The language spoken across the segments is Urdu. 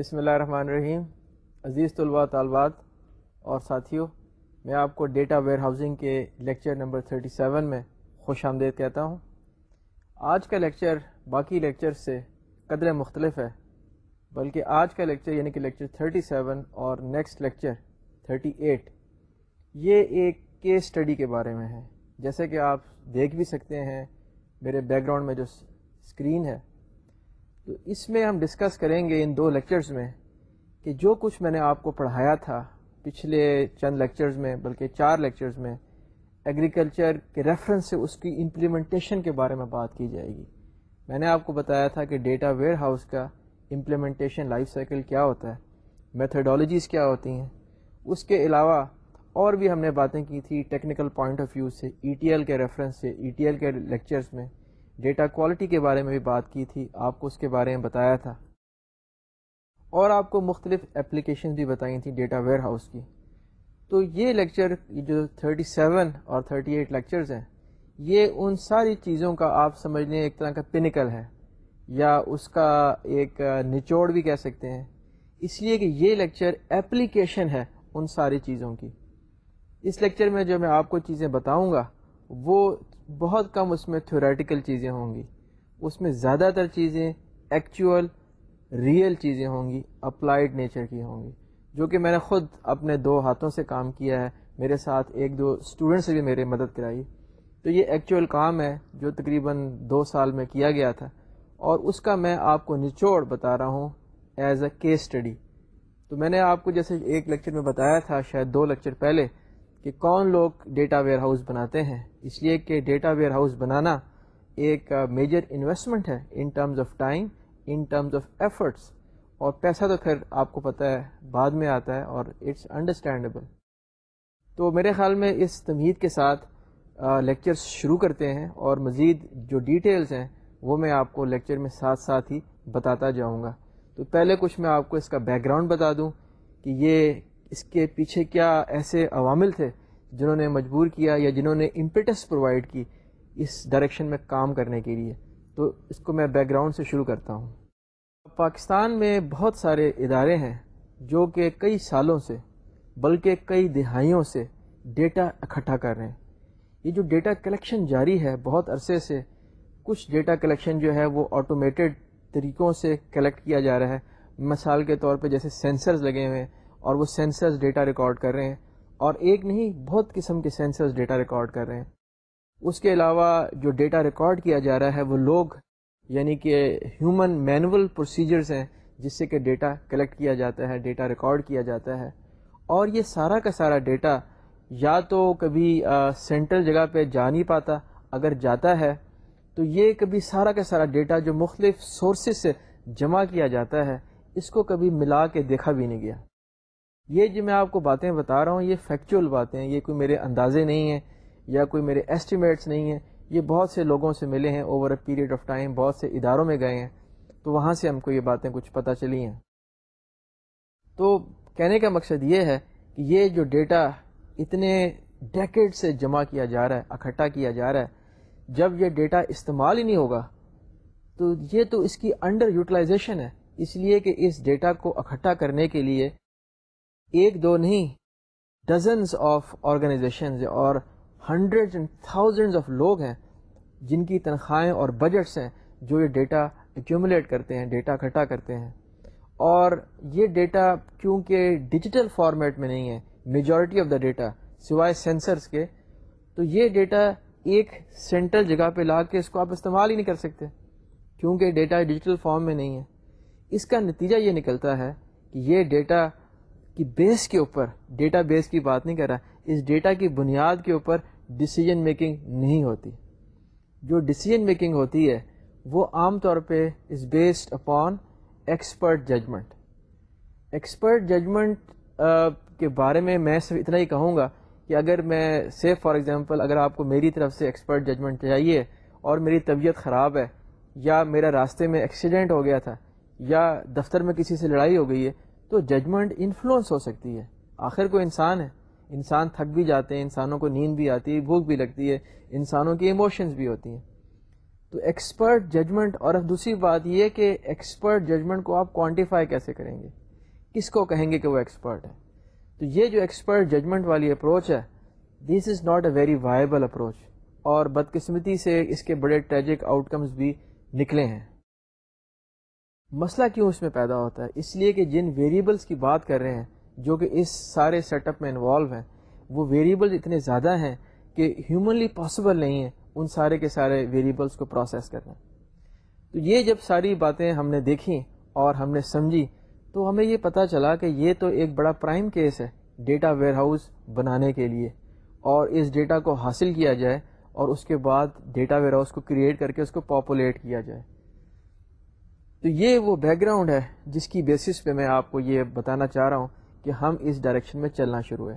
بسم اللہ الرحمن الرحیم۔ عزیز طلباء، طالبات اور ساتھیوں میں آپ کو ڈیٹا ویئر ہاؤسنگ کے لیکچر نمبر 37 میں خوش آمدید کہتا ہوں۔ آج کا لیکچر باقی لیکچر سے قدر مختلف ہے، بلکہ آج کا لیکچر یعنی کہ لیکچر 37 اور نیکسٹ لیکچر 38 یہ ایک کیس اسٹڈی کے بارے میں ہے۔ جیسے کہ آپ دیکھ بھی سکتے ہیں، میرے بیک گراؤنڈ میں جو اسکرین ہے تو اس میں ہم ڈسکس کریں گے ان دو لیکچرز میں کہ جو کچھ میں نے آپ کو پڑھایا تھا پچھلے چند لیکچرز میں، بلکہ چار لیکچرز میں ایگریکلچر کے ریفرنس سے اس کی امپلیمنٹیشن کے بارے میں بات کی جائے گی۔ میں نے آپ کو بتایا تھا کہ ڈیٹا ویئر ہاؤس کا امپلیمنٹیشن لائف سائیکل کیا ہوتا ہے میتھڈالوجیز کیا ہوتی ہیں۔ اس کے علاوہ اور بھی ہم نے باتیں کی تھی ٹیکنیکل پوائنٹ آف ویو سے ای ٹی ایل کے ریفرنس سے ای ٹی ایل کے لیکچرز میں۔ ڈیٹا کوالٹی کے بارے میں بھی بات کی تھی، آپ کو اس کے بارے میں بتایا تھا۔ اور آپ کو مختلف اپلیکیشن بھی بتائی تھیں ڈیٹا ویئر ہاؤس کی۔ تو یہ لیکچر جو 37 اور 38 لیکچرز ہیں، یہ ان ساری چیزوں کا آپ سمجھ لیں ایک طرح کا پینیکل ہے۔ یا اس کا ایک نچوڑ بھی کہہ سکتے ہیں۔ اس لیے کہ یہ لیکچر اپلیکیشن ہے ان ساری چیزوں کی۔ اس لیکچر میں جو میں آپ کو چیزیں بتاؤں گا وہ بہت کم اس میں تھیوریٹیکل چیزیں ہوں گی۔ اس میں زیادہ تر چیزیں ایکچوئل ریئل چیزیں ہوں گی اپلائیڈ نیچر کی ہوں گی۔ جو کہ میں نے خود اپنے دو ہاتھوں سے کام کیا ہے، میرے ساتھ ایک دو اسٹوڈنٹ سے بھی میرے مدد کرائی۔ تو یہ ایکچوئل کام ہے جو تقریباً دو سال میں کیا گیا تھا۔ اور اس کا میں آپ کو نچوڑ بتا رہا ہوں ایز اے کیس اسٹڈی تو میں نے آپ کو جیسے ایک لیکچر میں بتایا تھا، شاید دو لیکچر پہلے کہ کون لوگ ڈیٹا ویئر ہاؤس بناتے ہیں۔ اس لیے کہ ڈیٹا ویئر ہاؤس بنانا ایک میجر انویسٹمنٹ ہے in terms of time in terms of efforts اور پیسہ تو پھر آپ کو پتہ ہے، بعد میں آتا ہے اور اٹس انڈرسٹینڈیبل تو میرے خیال میں اس تمہید کے ساتھ لیکچرس شروع کرتے ہیں اور مزید جو ڈیٹیلز ہیں وہ میں آپ کو لیکچر میں ساتھ ساتھ ہی بتاتا جاؤں گا۔ تو پہلے کچھ میں آپ کو اس کا بیک گراؤنڈ بتا دوں کہ یہ اس کے پیچھے کیا ایسے عوامل تھے جنہوں نے مجبور کیا یا جنہوں نے امپیٹس پرووائڈ کی اس ڈائریکشن میں کام کرنے کے لیے؟ تو اس کو میں بیک گراؤنڈ سے شروع کرتا ہوں۔ پاکستان میں بہت سارے ادارے ہیں جو کہ کئی سالوں سے، بلکہ کئی دہائیوں سے ڈیٹا اکٹھا کر رہے ہیں۔ یہ جو ڈیٹا کلیکشن جاری ہے، بہت عرصے سے کچھ ڈیٹا کلیکشن جو ہے وہ آٹومیٹڈ طریقوں سے کلیکٹ کیا جا رہا ہے۔ مثال کے طور پہ جیسے سینسرز لگے ہوئے ہیں۔ اور وہ سینسرز ڈیٹا ریکارڈ کر رہے ہیں اور ایک نہیں، بہت قسم کے سینسرز ڈیٹا ریکارڈ کر رہے ہیں۔ اس کے علاوہ جو ڈیٹا ریکارڈ کیا جا رہا ہے وہ لوگ یعنی کہ ہیومن مینول پروسیجرز ہیں، جس سے کہ ڈیٹا کلیکٹ کیا جاتا ہے، ڈیٹا ریکارڈ کیا جاتا ہے۔ اور یہ سارا کا سارا ڈیٹا یا تو کبھی سینٹرل جگہ پہ جا نہیں پاتا، اگر جاتا ہے تو یہ کبھی سارا کا سارا ڈیٹا جو مختلف سورسز سے جمع کیا جاتا ہے، اس کو کبھی ملا کے دیکھا بھی نہیں گیا۔ یہ جو میں آپ کو باتیں بتا رہا ہوں، یہ فیکچوئل باتیں ہیں، یہ کوئی میرے اندازے نہیں ہیں، یا کوئی میرے ایسٹیمیٹس نہیں ہیں۔ یہ بہت سے لوگوں سے ملے ہیں over a period of time بہت سے اداروں میں گئے ہیں۔ تو وہاں سے ہم کو یہ باتیں کچھ پتہ چلی ہیں۔ تو کہنے کا مقصد یہ ہے کہ یہ جو ڈیٹا اتنے ڈیکڈ سے جمع کیا جا رہا ہے اکٹھا کیا جا رہا ہے، جب یہ ڈیٹا استعمال ہی نہیں ہوگا، تو یہ تو اس کی انڈر یوٹیلائزیشن ہے۔ اس لیے کہ اس ڈیٹا کو اکٹھا کرنے کے لیے ایک دو نہیں ڈزنس آف آرگنائزیشنز اور ہنڈریڈ اینڈ تھاؤزنڈز آف لوگ ہیں جن کی تنخواہیں اور بجٹس ہیں جو یہ ڈیٹا ایکومولیٹ کرتے ہیں ڈیٹا اکٹھا کرتے ہیں۔ اور یہ ڈیٹا کیونکہ ڈیجیٹل فارمیٹ میں نہیں ہے میجورٹی آف دا ڈیٹا سوائے سینسرس کے، تو یہ ڈیٹا ایک سینٹرل جگہ پہ لا کے اس کو آپ استعمال ہی نہیں کر سکتے، کیونکہ ڈیٹا ڈیجیٹل فارم میں نہیں ہے۔ اس کا نتیجہ یہ نکلتا ہے کہ یہ ڈیٹا کی بیس کے اوپر ڈیٹا بیس کی بات نہیں کر رہا، اس ڈیٹا کی بنیاد کے اوپر ڈسیجن میکنگ نہیں ہوتی۔ جو ڈسیجن میکنگ ہوتی ہے، وہ عام طور پہ is based upon expert judgment expert judgment کے بارے میں میں صرف اتنا ہی کہوں گا کہ اگر میں سیف فار ایگزامپل اگر آپ کو میری طرف سے ایکسپرٹ ججمنٹ چاہیے اور میری طبیعت خراب ہے، یا میرا راستے میں ایکسیڈنٹ ہو گیا تھا، یا دفتر میں کسی سے لڑائی ہو گئی ہے تو ججمنٹ انفلوئنس ہو سکتی ہے۔ آخر کو انسان ہے۔ انسان تھک بھی جاتے ہیں، انسانوں کو نیند بھی آتی ہے، بھوک بھی لگتی ہے، انسانوں کی ایموشنز بھی ہوتی ہیں۔ تو ایکسپرٹ ججمنٹ اور دوسری بات یہ کہ ایکسپرٹ ججمنٹ کو آپ کوانٹیفائی کیسے کریں گے؟ کس کو کہیں گے کہ وہ ایکسپرٹ ہے؟ تو یہ جو ایکسپرٹ ججمنٹ والی اپروچ ہے this is not a very viable approach اور بدقسمتی سے اس کے بڑے ٹریجک آؤٹ کمز بھی نکلے ہیں۔ مسئلہ کیوں اس میں پیدا ہوتا ہے؟ اس لیے کہ جن ویریبلس کی بات کر رہے ہیں، جو کہ اس سارے سیٹ اپ میں انوالو ہیں، وہ ویریبل اتنے زیادہ ہیں کہ ہیومنلی پاسبل نہیں ہے ان سارے کے سارے ویریبلس کو پروسیس کرنا۔ تو یہ جب ساری باتیں ہم نے دیکھیں اور ہم نے سمجھی، تو ہمیں یہ پتہ چلا کہ یہ تو ایک بڑا پرائم کیس ہے ڈیٹا ویئر ہاؤس بنانے کے لیے۔ اور اس ڈیٹا کو حاصل کیا جائے اور اس کے بعد ڈیٹا ویئر ہاؤس کو کریٹ کر کے اس کو پاپولیٹ کیا جائے۔ تو یہ وہ بیک گراؤنڈ ہے جس کی بیسس پہ میں آپ کو یہ بتانا چاہ رہا ہوں کہ ہم اس ڈائریکشن میں چلنا شروع ہے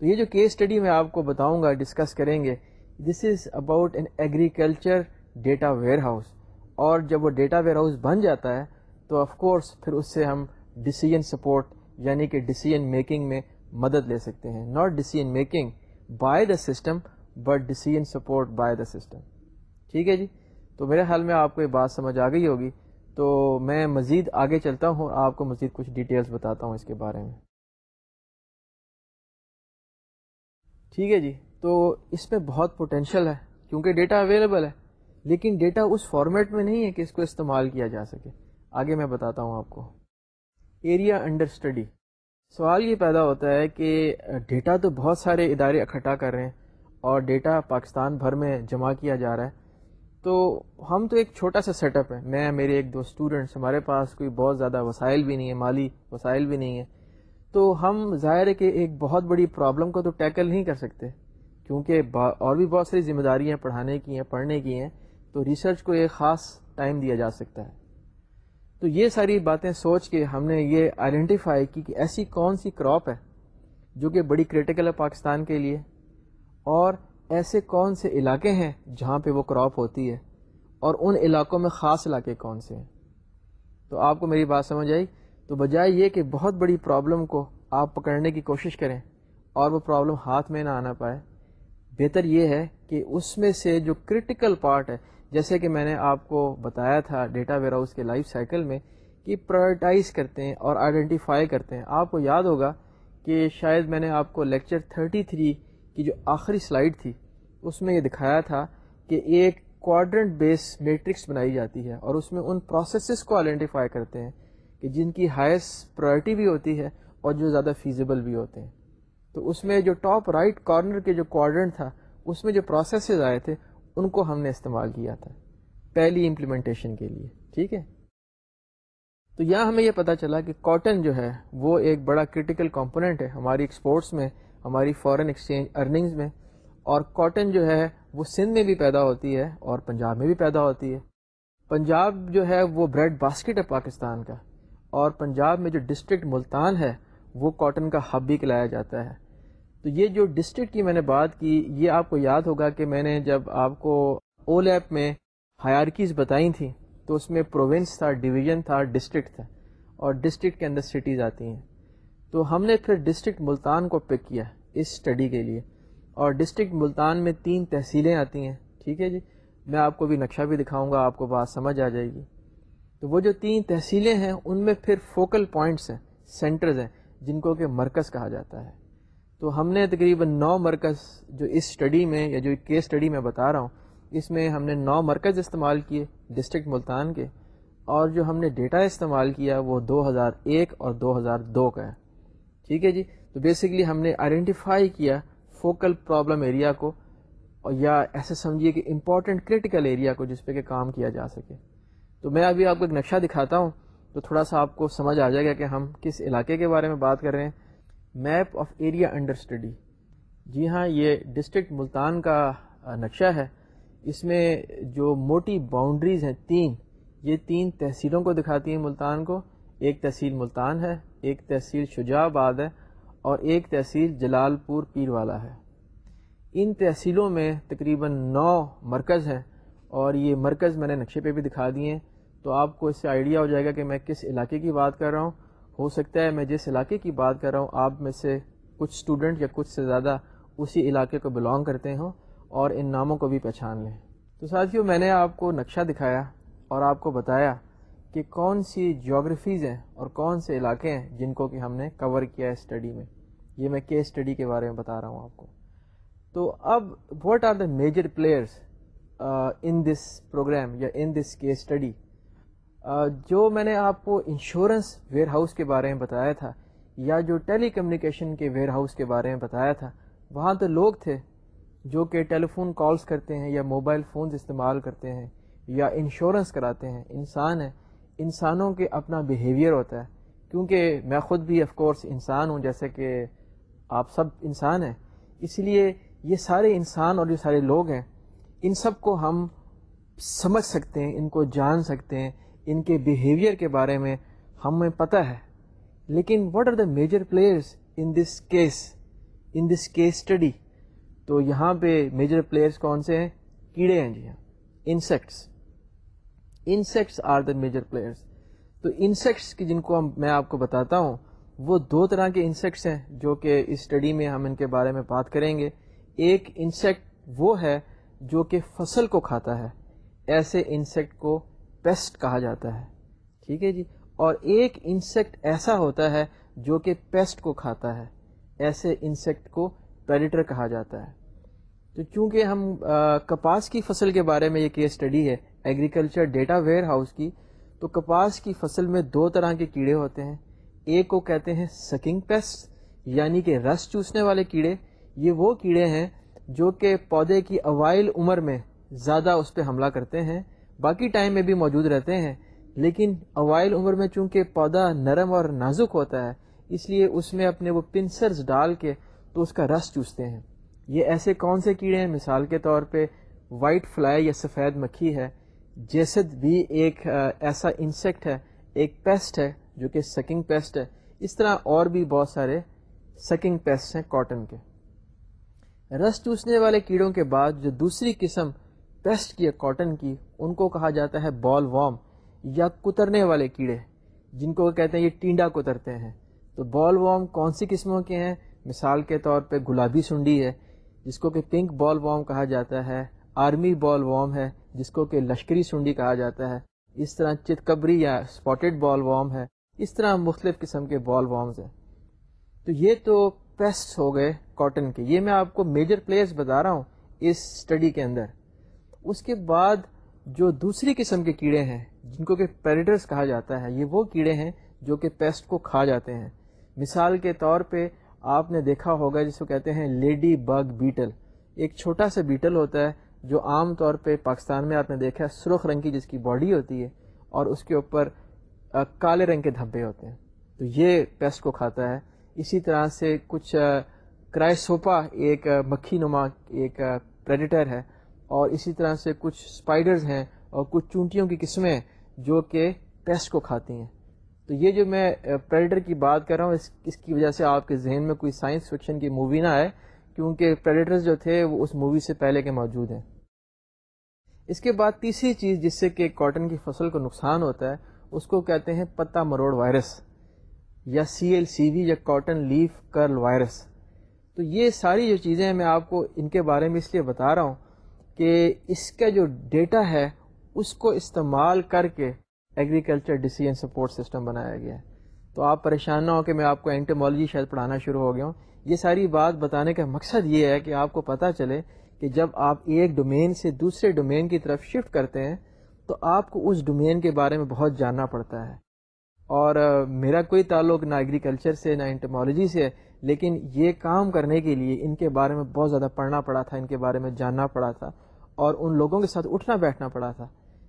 تو یہ جو کیس اسٹڈی میں آپ کو بتاؤں گا ڈسکس کریں گے this is about an agriculture data warehouse اور جب وہ ڈیٹا ویئر ہاؤس بن جاتا ہے، تو آف کورس پھر اس سے ہم ڈسیزن سپورٹ یعنی کہ ڈسیزن میکنگ میں مدد لے سکتے ہیں۔ Not decision making by the system but decision support by the system ٹھیک ہے جی؟ تو میرے خیال میں آپ کو یہ بات سمجھ آ گئی ہوگی۔ تو میں مزید آگے چلتا ہوں اور آپ کو مزید کچھ ڈیٹیلز بتاتا ہوں اس کے بارے میں۔ ٹھیک ہے جی تو اس میں بہت پوٹینشیل ہے کیونکہ ڈیٹا اویلیبل ہے، لیکن ڈیٹا اس فارمیٹ میں نہیں ہے کہ اس کو استعمال کیا جا سکے۔ آگے میں بتاتا ہوں آپ کو۔ ایریا انڈر اسٹڈی سوال یہ پیدا ہوتا ہے کہ ڈیٹا تو بہت سارے ادارے اکٹھا کر رہے ہیں اور ڈیٹا پاکستان بھر میں جمع کیا جا رہا ہے۔ تو ہم تو ایک چھوٹا سا سیٹ اپ ہے۔ میں، میرے ایک دو اسٹوڈنٹس ہمارے پاس کوئی بہت زیادہ وسائل بھی نہیں ہے، مالی وسائل بھی نہیں ہے۔ تو ہم، ظاہر ہے کہ ایک بہت بڑی پرابلم کو تو ٹیکل نہیں کر سکتے، کیونکہ اور بھی بہت ساری ذمہ داریاں پڑھانے کی ہیں، پڑھنے کی ہیں۔ تو ریسرچ کو ایک خاص ٹائم دیا جا سکتا ہے۔ تو یہ ساری باتیں سوچ کے ہم نے یہ آئیڈینٹیفائی کی کہ ایسی کون سی کراپ ہے جو کہ بڑی کریٹیکل ہے پاکستان کے لیے۔ اور ایسے کون سے علاقے ہیں جہاں پہ وہ کراپ ہوتی ہے؟ اور ان علاقوں میں خاص علاقے کون سے ہیں؟ تو آپ کو میری بات سمجھ آئی؟ تو بجائے یہ کہ بہت بڑی پرابلم کو آپ پکڑنے کی کوشش کریں اور وہ پرابلم ہاتھ میں نہ آنا پائے، بہتر یہ ہے کہ اس میں سے جو کرٹیکل پارٹ ہے، جیسے کہ میں نے آپ کو بتایا تھا ڈیٹا ویئر ہاؤس کے لائف سائیکل میں کہ پرائرٹائز کرتے ہیں اور آئیڈینٹیفائی کرتے ہیں۔ آپ کو یاد ہوگا کہ شاید میں نے آپ کو لیکچر 33 کی جو آخری سلائیڈ تھی، اس میں یہ دکھایا تھا کہ ایک کوارڈرنٹ بیس میٹرکس بنائی جاتی ہے اور اس میں ان پروسیسز کو آئیڈینٹیفائی کرتے ہیں کہ جن کی ہائیسٹ پرائرٹی بھی ہوتی ہے اور جو زیادہ فیزیبل بھی ہوتے ہیں۔ تو اس میں جو ٹاپ رائٹ کارنر کے جو کوارڈرنٹ تھا، اس میں جو پروسیسز آئے تھے، ان کو ہم نے استعمال کیا تھا پہلی امپلیمنٹیشن کے لیے، ٹھیک ہے؟ تو یہاں ہمیں یہ پتا چلا کہ کاٹن جو ہے، وہ ایک بڑا کرٹیکل کمپوننٹ ہے ہماری ایکسپورٹس میں ہماری فورن ایکسچینج ارننگز میں اور کاٹن جو ہے وہ سندھ میں بھی پیدا ہوتی ہے اور پنجاب میں بھی پیدا ہوتی ہے۔ پنجاب جو ہے وہ بریڈ باسکٹ ہے پاکستان کا اور پنجاب میں جو ڈسٹرکٹ ملتان ہے وہ کاٹن کا ہب بھی کلایا جاتا ہے۔ تو یہ جو ڈسٹرکٹ کی میں نے بات کی، یہ آپ کو یاد ہوگا کہ میں نے جب آپ کو او لیپ میں ہیارکیز بتائی تھیں تو اس میں پروونس تھا ڈویژن تھا ڈسٹرکٹ تھا اور ڈسٹرکٹ کے اندر سٹیز آتی ہیں۔ تو ہم نے پھر ڈسٹرکٹ ملتان کو پک کیا۔ اس اسٹڈی کے لیے۔ اور ڈسٹرکٹ ملتان میں تین تحصیلیں آتی ہیں۔ ٹھیک ہے جی؟ میں آپ کو بھی نقشہ بھی دکھاؤں گا، آپ کو بات سمجھ آ جائے گی۔ تو وہ جو تین تحصیلیں ہیں، ان میں پھر فوکل پوائنٹس ہیں سینٹرز ہیں، جن کو کہ مرکز کہا جاتا ہے۔ تو ہم نے تقریباً نو مرکز جو اس اسٹڈی میں یا جو کیس اسٹڈی میں بتا رہا ہوں، اس میں ہم نے نو مرکز استعمال کیے ڈسٹرکٹ ملتان کے۔ اور جو ہم نے ڈیٹا استعمال کیا وہ دو ہزار ایک اور دو ہزار دو کا ہے۔ ٹھیک ہے جی؟ تو بیسکلی ہم نے آئیڈینٹیفائی کیا فوکل پرابلم ایریا کو اور یا ایسے سمجھیے کہ امپورٹنٹ کریٹیکل ایریا کو جس پہ کہ کام کیا جا سکے۔ تو میں ابھی آپ کو ایک نقشہ دکھاتا ہوں تو تھوڑا سا آپ کو سمجھ آ جائے گا کہ ہم کس علاقے کے بارے میں بات کر رہے ہیں۔ Map of area under study جی ہاں یہ ڈسٹرکٹ ملتان کا نقشہ ہے۔ اس میں جو موٹی باؤنڈریز ہیں تین، یہ تین تحصیلوں کو دکھاتی ہیں ملتان کو۔ ایک تحصیل ملتان ہے، ایک تحصیل شجاع آباد ہے۔ اور ایک تحصیل جلال پور پیر والا ہے۔ ان تحصیلوں میں تقریباً نو مرکز ہیں اور یہ مرکز میں نے نقشے پہ بھی دکھا دیے ہیں۔ تو آپ کو اس سے آئیڈیا ہو جائے گا کہ میں کس علاقے کی بات کر رہا ہوں۔ ہو سکتا ہے میں جس علاقے کی بات کر رہا ہوں، آپ میں سے کچھ اسٹوڈنٹ یا کچھ سے زیادہ اسی علاقے کو بلانگ کرتے ہوں اور ان ناموں کو بھی پہچان لیں۔ تو ساتھیوں میں نے آپ کو نقشہ دکھایا اور آپ کو بتایا کہ کون سی جیوگرفیز ہیں اور کون سے علاقے ہیں جن کو کہ ہم نے کور کیا ہے اسٹڈی میں؟ یہ میں کیس اسٹڈی کے بارے میں بتا رہا ہوں آپ کو۔ تو اب what are the major players in this program یا ان دس کیس اسٹڈی جو میں نے آپ کو انشورنس ویئر ہاؤس کے بارے میں بتایا تھا یا جو ٹیلی کمیونیکیشن کے ویئر ہاؤس کے بارے میں بتایا تھا، وہاں تو لوگ تھے جو کہ ٹیلی فون کالز کرتے ہیں یا موبائل فونز استعمال کرتے ہیں یا انشورنس کراتے ہیں۔ انسان ہیں انسانوں کے اپنا بیہیویئر ہوتا ہے۔ کیونکہ میں خود بھی آف کورس انسان ہوں، جیسے کہ آپ سب انسان ہیں۔ اس لیے یہ سارے انسان اور یہ سارے لوگ ہیں، ان سب کو ہم سمجھ سکتے ہیں، ان کو جان سکتے ہیں۔ ان کے بیہیویئر کے بارے میں ہمیں پتہ ہے۔ لیکن what are the major players in this case in this case study تو یہاں پہ میجر پلیئرس کون سے ہیں؟ کیڑے ہیں جی ہاں۔ Insects insects are the major players تو انسیکٹس کی جن کو میں آپ کو بتاتا ہوں، وہ دو طرح کے انسیکٹس ہیں جو کہ اس اسٹڈی میں ہم ان کے بارے میں بات کریں گے۔ ایک انسیکٹ وہ ہے جو کہ فصل کو کھاتا ہے، ایسے انسیکٹ کو پیسٹ کہا جاتا ہے۔ ٹھیک ہے جی؟ اور ایک انسیکٹ ایسا ہوتا ہے جو کہ پیسٹ کو کھاتا ہے، ایسے انسیکٹ کو پیریٹر کہا جاتا ہے۔ تو چونکہ ہم کپاس کی فصل کے بارے میں یہ کیس اسٹڈی ہے ایگریکلچر ڈیٹا ویئر ہاؤس کی، تو کپاس کی فصل میں دو طرح کے کیڑے ہوتے ہیں۔ ایک کو کہتے ہیں سکنگ پیسٹ یعنی کہ رس چوسنے والے کیڑے۔ یہ وہ کیڑے ہیں جو کہ پودے کی اوائل عمر میں زیادہ اس پہ حملہ کرتے ہیں۔ باقی ٹائم میں بھی موجود رہتے ہیں۔ لیکن اوائل عمر میں چونکہ پودا نرم اور نازک ہوتا ہے، اس لیے اس میں اپنے وہ پنسرز ڈال کے تو اس کا رس چوستے ہیں۔ یہ ایسے کون سے کیڑے ہیں؟ مثال کے طور پہ وائٹ فلائی یا سفید مکھی ہے۔ جیسد بھی ایک ایسا انسیکٹ ہے، ایک پیسٹ ہے جو کہ سکنگ پیسٹ ہے۔ اس طرح اور بھی بہت سارے سکنگ پیسٹ ہیں کاٹن کے۔ رس چوسنے والے کیڑوں کے بعد جو دوسری قسم پیسٹ کی ہے کاٹن کی، ان کو کہا جاتا ہے بال وام یا کترنے والے کیڑے، جن کو کہتے ہیں یہ ٹینڈا کترتے ہیں۔ تو بال وام کون سی قسموں کے ہیں؟ مثال کے طور پہ گلابی سنڈی ہے، جس کو کہ پنک بال وام کہا جاتا ہے، آرمی بال وام ہے جس کو کہ لشکری سنڈی کہا جاتا ہے، اس طرح چتکبری یا اسپاٹڈ بال وام ہے، اس طرح مختلف قسم کے بال وامز ہیں۔ تو یہ تو پیسٹ ہو گئے کاٹن کے۔ یہ میں آپ کو میجر پلیئرس بتا رہا ہوں اس اسٹڈی کے اندر۔ اس کے بعد جو دوسری قسم کے کیڑے ہیں، جن کو کہ پیریٹرس کہا جاتا ہے، یہ وہ کیڑے ہیں جو کہ پیسٹ کو کھا جاتے ہیں۔ مثال کے طور پہ آپ نے دیکھا ہوگا جس کو کہتے ہیں لیڈی بگ بیٹل ایک چھوٹا سا بیٹل ہوتا ہے جو عام طور پہ پاکستان میں آپ نے دیکھا ہے، سرخ رنگ کی جس کی باڈی ہوتی ہے اور اس کے اوپر کالے رنگ کے دھبے ہوتے ہیں۔ تو یہ پیسٹ کو کھاتا ہے۔ اسی طرح سے کچھ کرائسوپا ایک مکھی نما ایک پریڈیٹر ہے۔ اور اسی طرح سے کچھ اسپائڈرز ہیں اور کچھ چونٹیوں کی قسمیں جو کہ پیسٹ کو کھاتی ہیں۔ تو یہ جو میں پریڈیٹر کی بات کر رہا ہوں، اس اس کی وجہ سے آپ کے ذہن میں کوئی سائنس فکشن کی مووی نہ آئے، کیونکہ پریڈیٹرز جو تھے، وہ اس مووی سے پہلے کے موجود ہیں۔ اس کے بعد تیسری چیز جس سے کہ کاٹن کی فصل کو نقصان ہوتا ہے، اس کو کہتے ہیں پتا مروڑ وائرس یا سی ایل سی وی یا کاٹن لیف کرل وائرس۔ تو یہ ساری جو چیزیں ہیں، میں آپ کو ان کے بارے میں اس لیے بتا رہا ہوں کہ اس کا جو ڈیٹا ہے، اس کو استعمال کر کے ایگریکلچر ڈیسیجن سپورٹ سسٹم بنایا گیا ہے۔ تو آپ پریشان نہ ہو کہ میں آپ کو اینٹمالوجی شاید پڑھانا شروع ہو گیا ہوں۔ یہ ساری بات بتانے کا مقصد یہ ہے کہ آپ کو پتہ چلے کہ جب آپ ایک ڈومین سے دوسرے ڈومین کی طرف شفٹ کرتے ہیں، تو آپ کو اس ڈومین کے بارے میں بہت جاننا پڑتا ہے۔ اور میرا کوئی تعلق نہ ایگریکلچر سے، نہ انٹمالوجی سے، لیکن یہ کام کرنے کے لیے ان کے بارے میں بہت زیادہ پڑھنا پڑا تھا، ان کے بارے میں جاننا پڑا تھا، اور ان لوگوں کے ساتھ اٹھنا بیٹھنا پڑا تھا،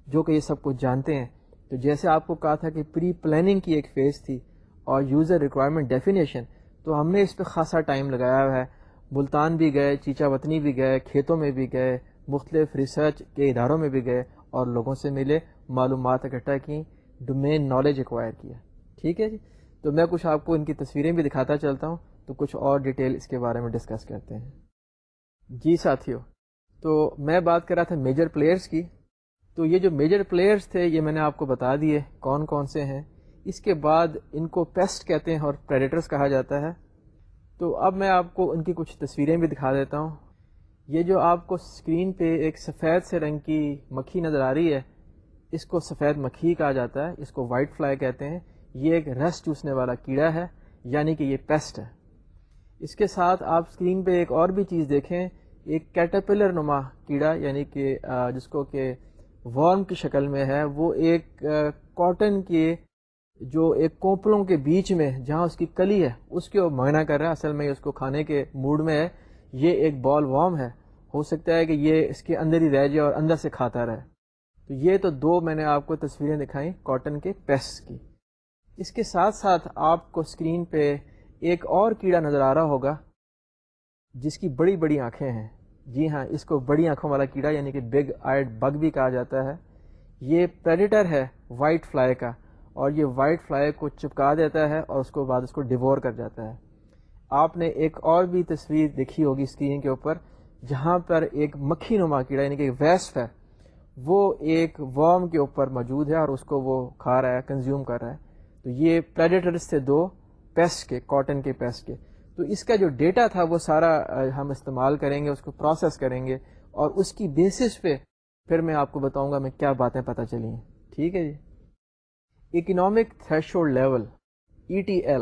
جو کہ یہ سب کچھ جانتے ہیں۔ تو جیسے آپ کو کہا تھا کہ پری پلاننگ کی ایک فیز تھی اور یوزر ریکوائرمنٹ ڈیفینیشن تو ہم نے اس پہ خاصا ٹائم لگایا ہوا ہے۔ ملتان بھی گئے، چیچا وطنی بھی گئے، کھیتوں میں بھی گئے، مختلف ریسرچ کے اداروں میں بھی گئے اور لوگوں سے ملے، معلومات اکٹھا کی ڈومین نالج ایکوائر کیا۔ ٹھیک ہے جی؟ تو میں کچھ آپ کو ان کی تصویریں بھی دکھاتا چلتا ہوں، تو کچھ اور ڈیٹیل اس کے بارے میں ڈسکس کرتے ہیں۔ جی ساتھیوں، تو میں بات کر رہا تھا میجر پلیئرس کی۔ تو یہ جو میجر پلیئرس تھے، یہ میں نے آپ کو بتا دیے کون کون سے ہیں۔ اس کے بعد ان کو پیسٹ کہتے ہیں اور پریڈیٹرس کہا جاتا ہے۔ تو اب میں آپ کو ان کی کچھ تصویریں بھی دکھا دیتا ہوں۔ یہ جو آپ کو اسکرین پہ ایک سفید سے رنگ کی مکھی نظر آ رہی ہے، اس کو سفید مکھی کہا جاتا ہے، اس کو وائٹ فلائی کہتے ہیں۔ یہ ایک رس چوسنے والا کیڑا ہے یعنی کہ یہ پیسٹ ہے۔ اس کے ساتھ آپ اسکرین پہ ایک اور بھی چیز دیکھیں، ایک کیٹاپلر نما کیڑا یعنی کہ جس کو کہ وارم کی شکل میں ہے، وہ ایک کاٹن کے جو ایک کوپلوں کے بیچ میں جہاں اس کی کلی ہے، اس کے وہ معائنہ کر رہا ہے، اصل میں اس کو کھانے کے موڈ میں ہے۔ یہ ایک بال وارم ہے۔ ہو سکتا ہے کہ یہ اس کے اندر ہی رہ جائے اور اندر سے کھاتا رہے۔ تو یہ تو دو میں نے آپ کو تصویریں دکھائیں کاٹن کے پیسٹ کی۔ اس کے ساتھ ساتھ آپ کو اسکرین پہ ایک اور کیڑا نظر آ رہا ہوگا، جس کی بڑی بڑی آنکھیں ہیں۔ جی ہاں اس کو بڑی آنکھوں والا کیڑا یعنی کہ بگ آئڈ بگ بھی کہا جاتا ہے۔ یہ پریڈیٹر ہے وائٹ فلائی کا۔ اور یہ وائٹ فلائی کو چپکا دیتا ہے اور اس کو بعد اس کو ڈیوور کر جاتا ہے۔ آپ نے ایک اور بھی تصویر دیکھی ہوگی اسکرین کے اوپر، جہاں پر ایک مکھی نما کیڑا یعنی کہ ویسٹ ہے، وہ ایک وارم کے اوپر موجود ہے اور اس کو وہ کھا رہا ہے کنزیوم کر رہا ہے۔ تو یہ پریڈیٹرس تھے دو پیسٹ کے کاٹن کے پیسٹ کے۔ تو اس کا جو ڈیٹا تھا، وہ سارا ہم استعمال کریں گے، اس کو پروسیس کریں گے۔ اور اس کی بیسس پہ پھر میں آپ کو بتاؤں گا میں کیا باتیں پتہ چلی ہیں ٹھیک ہے جی؟ Economic threshold level E T L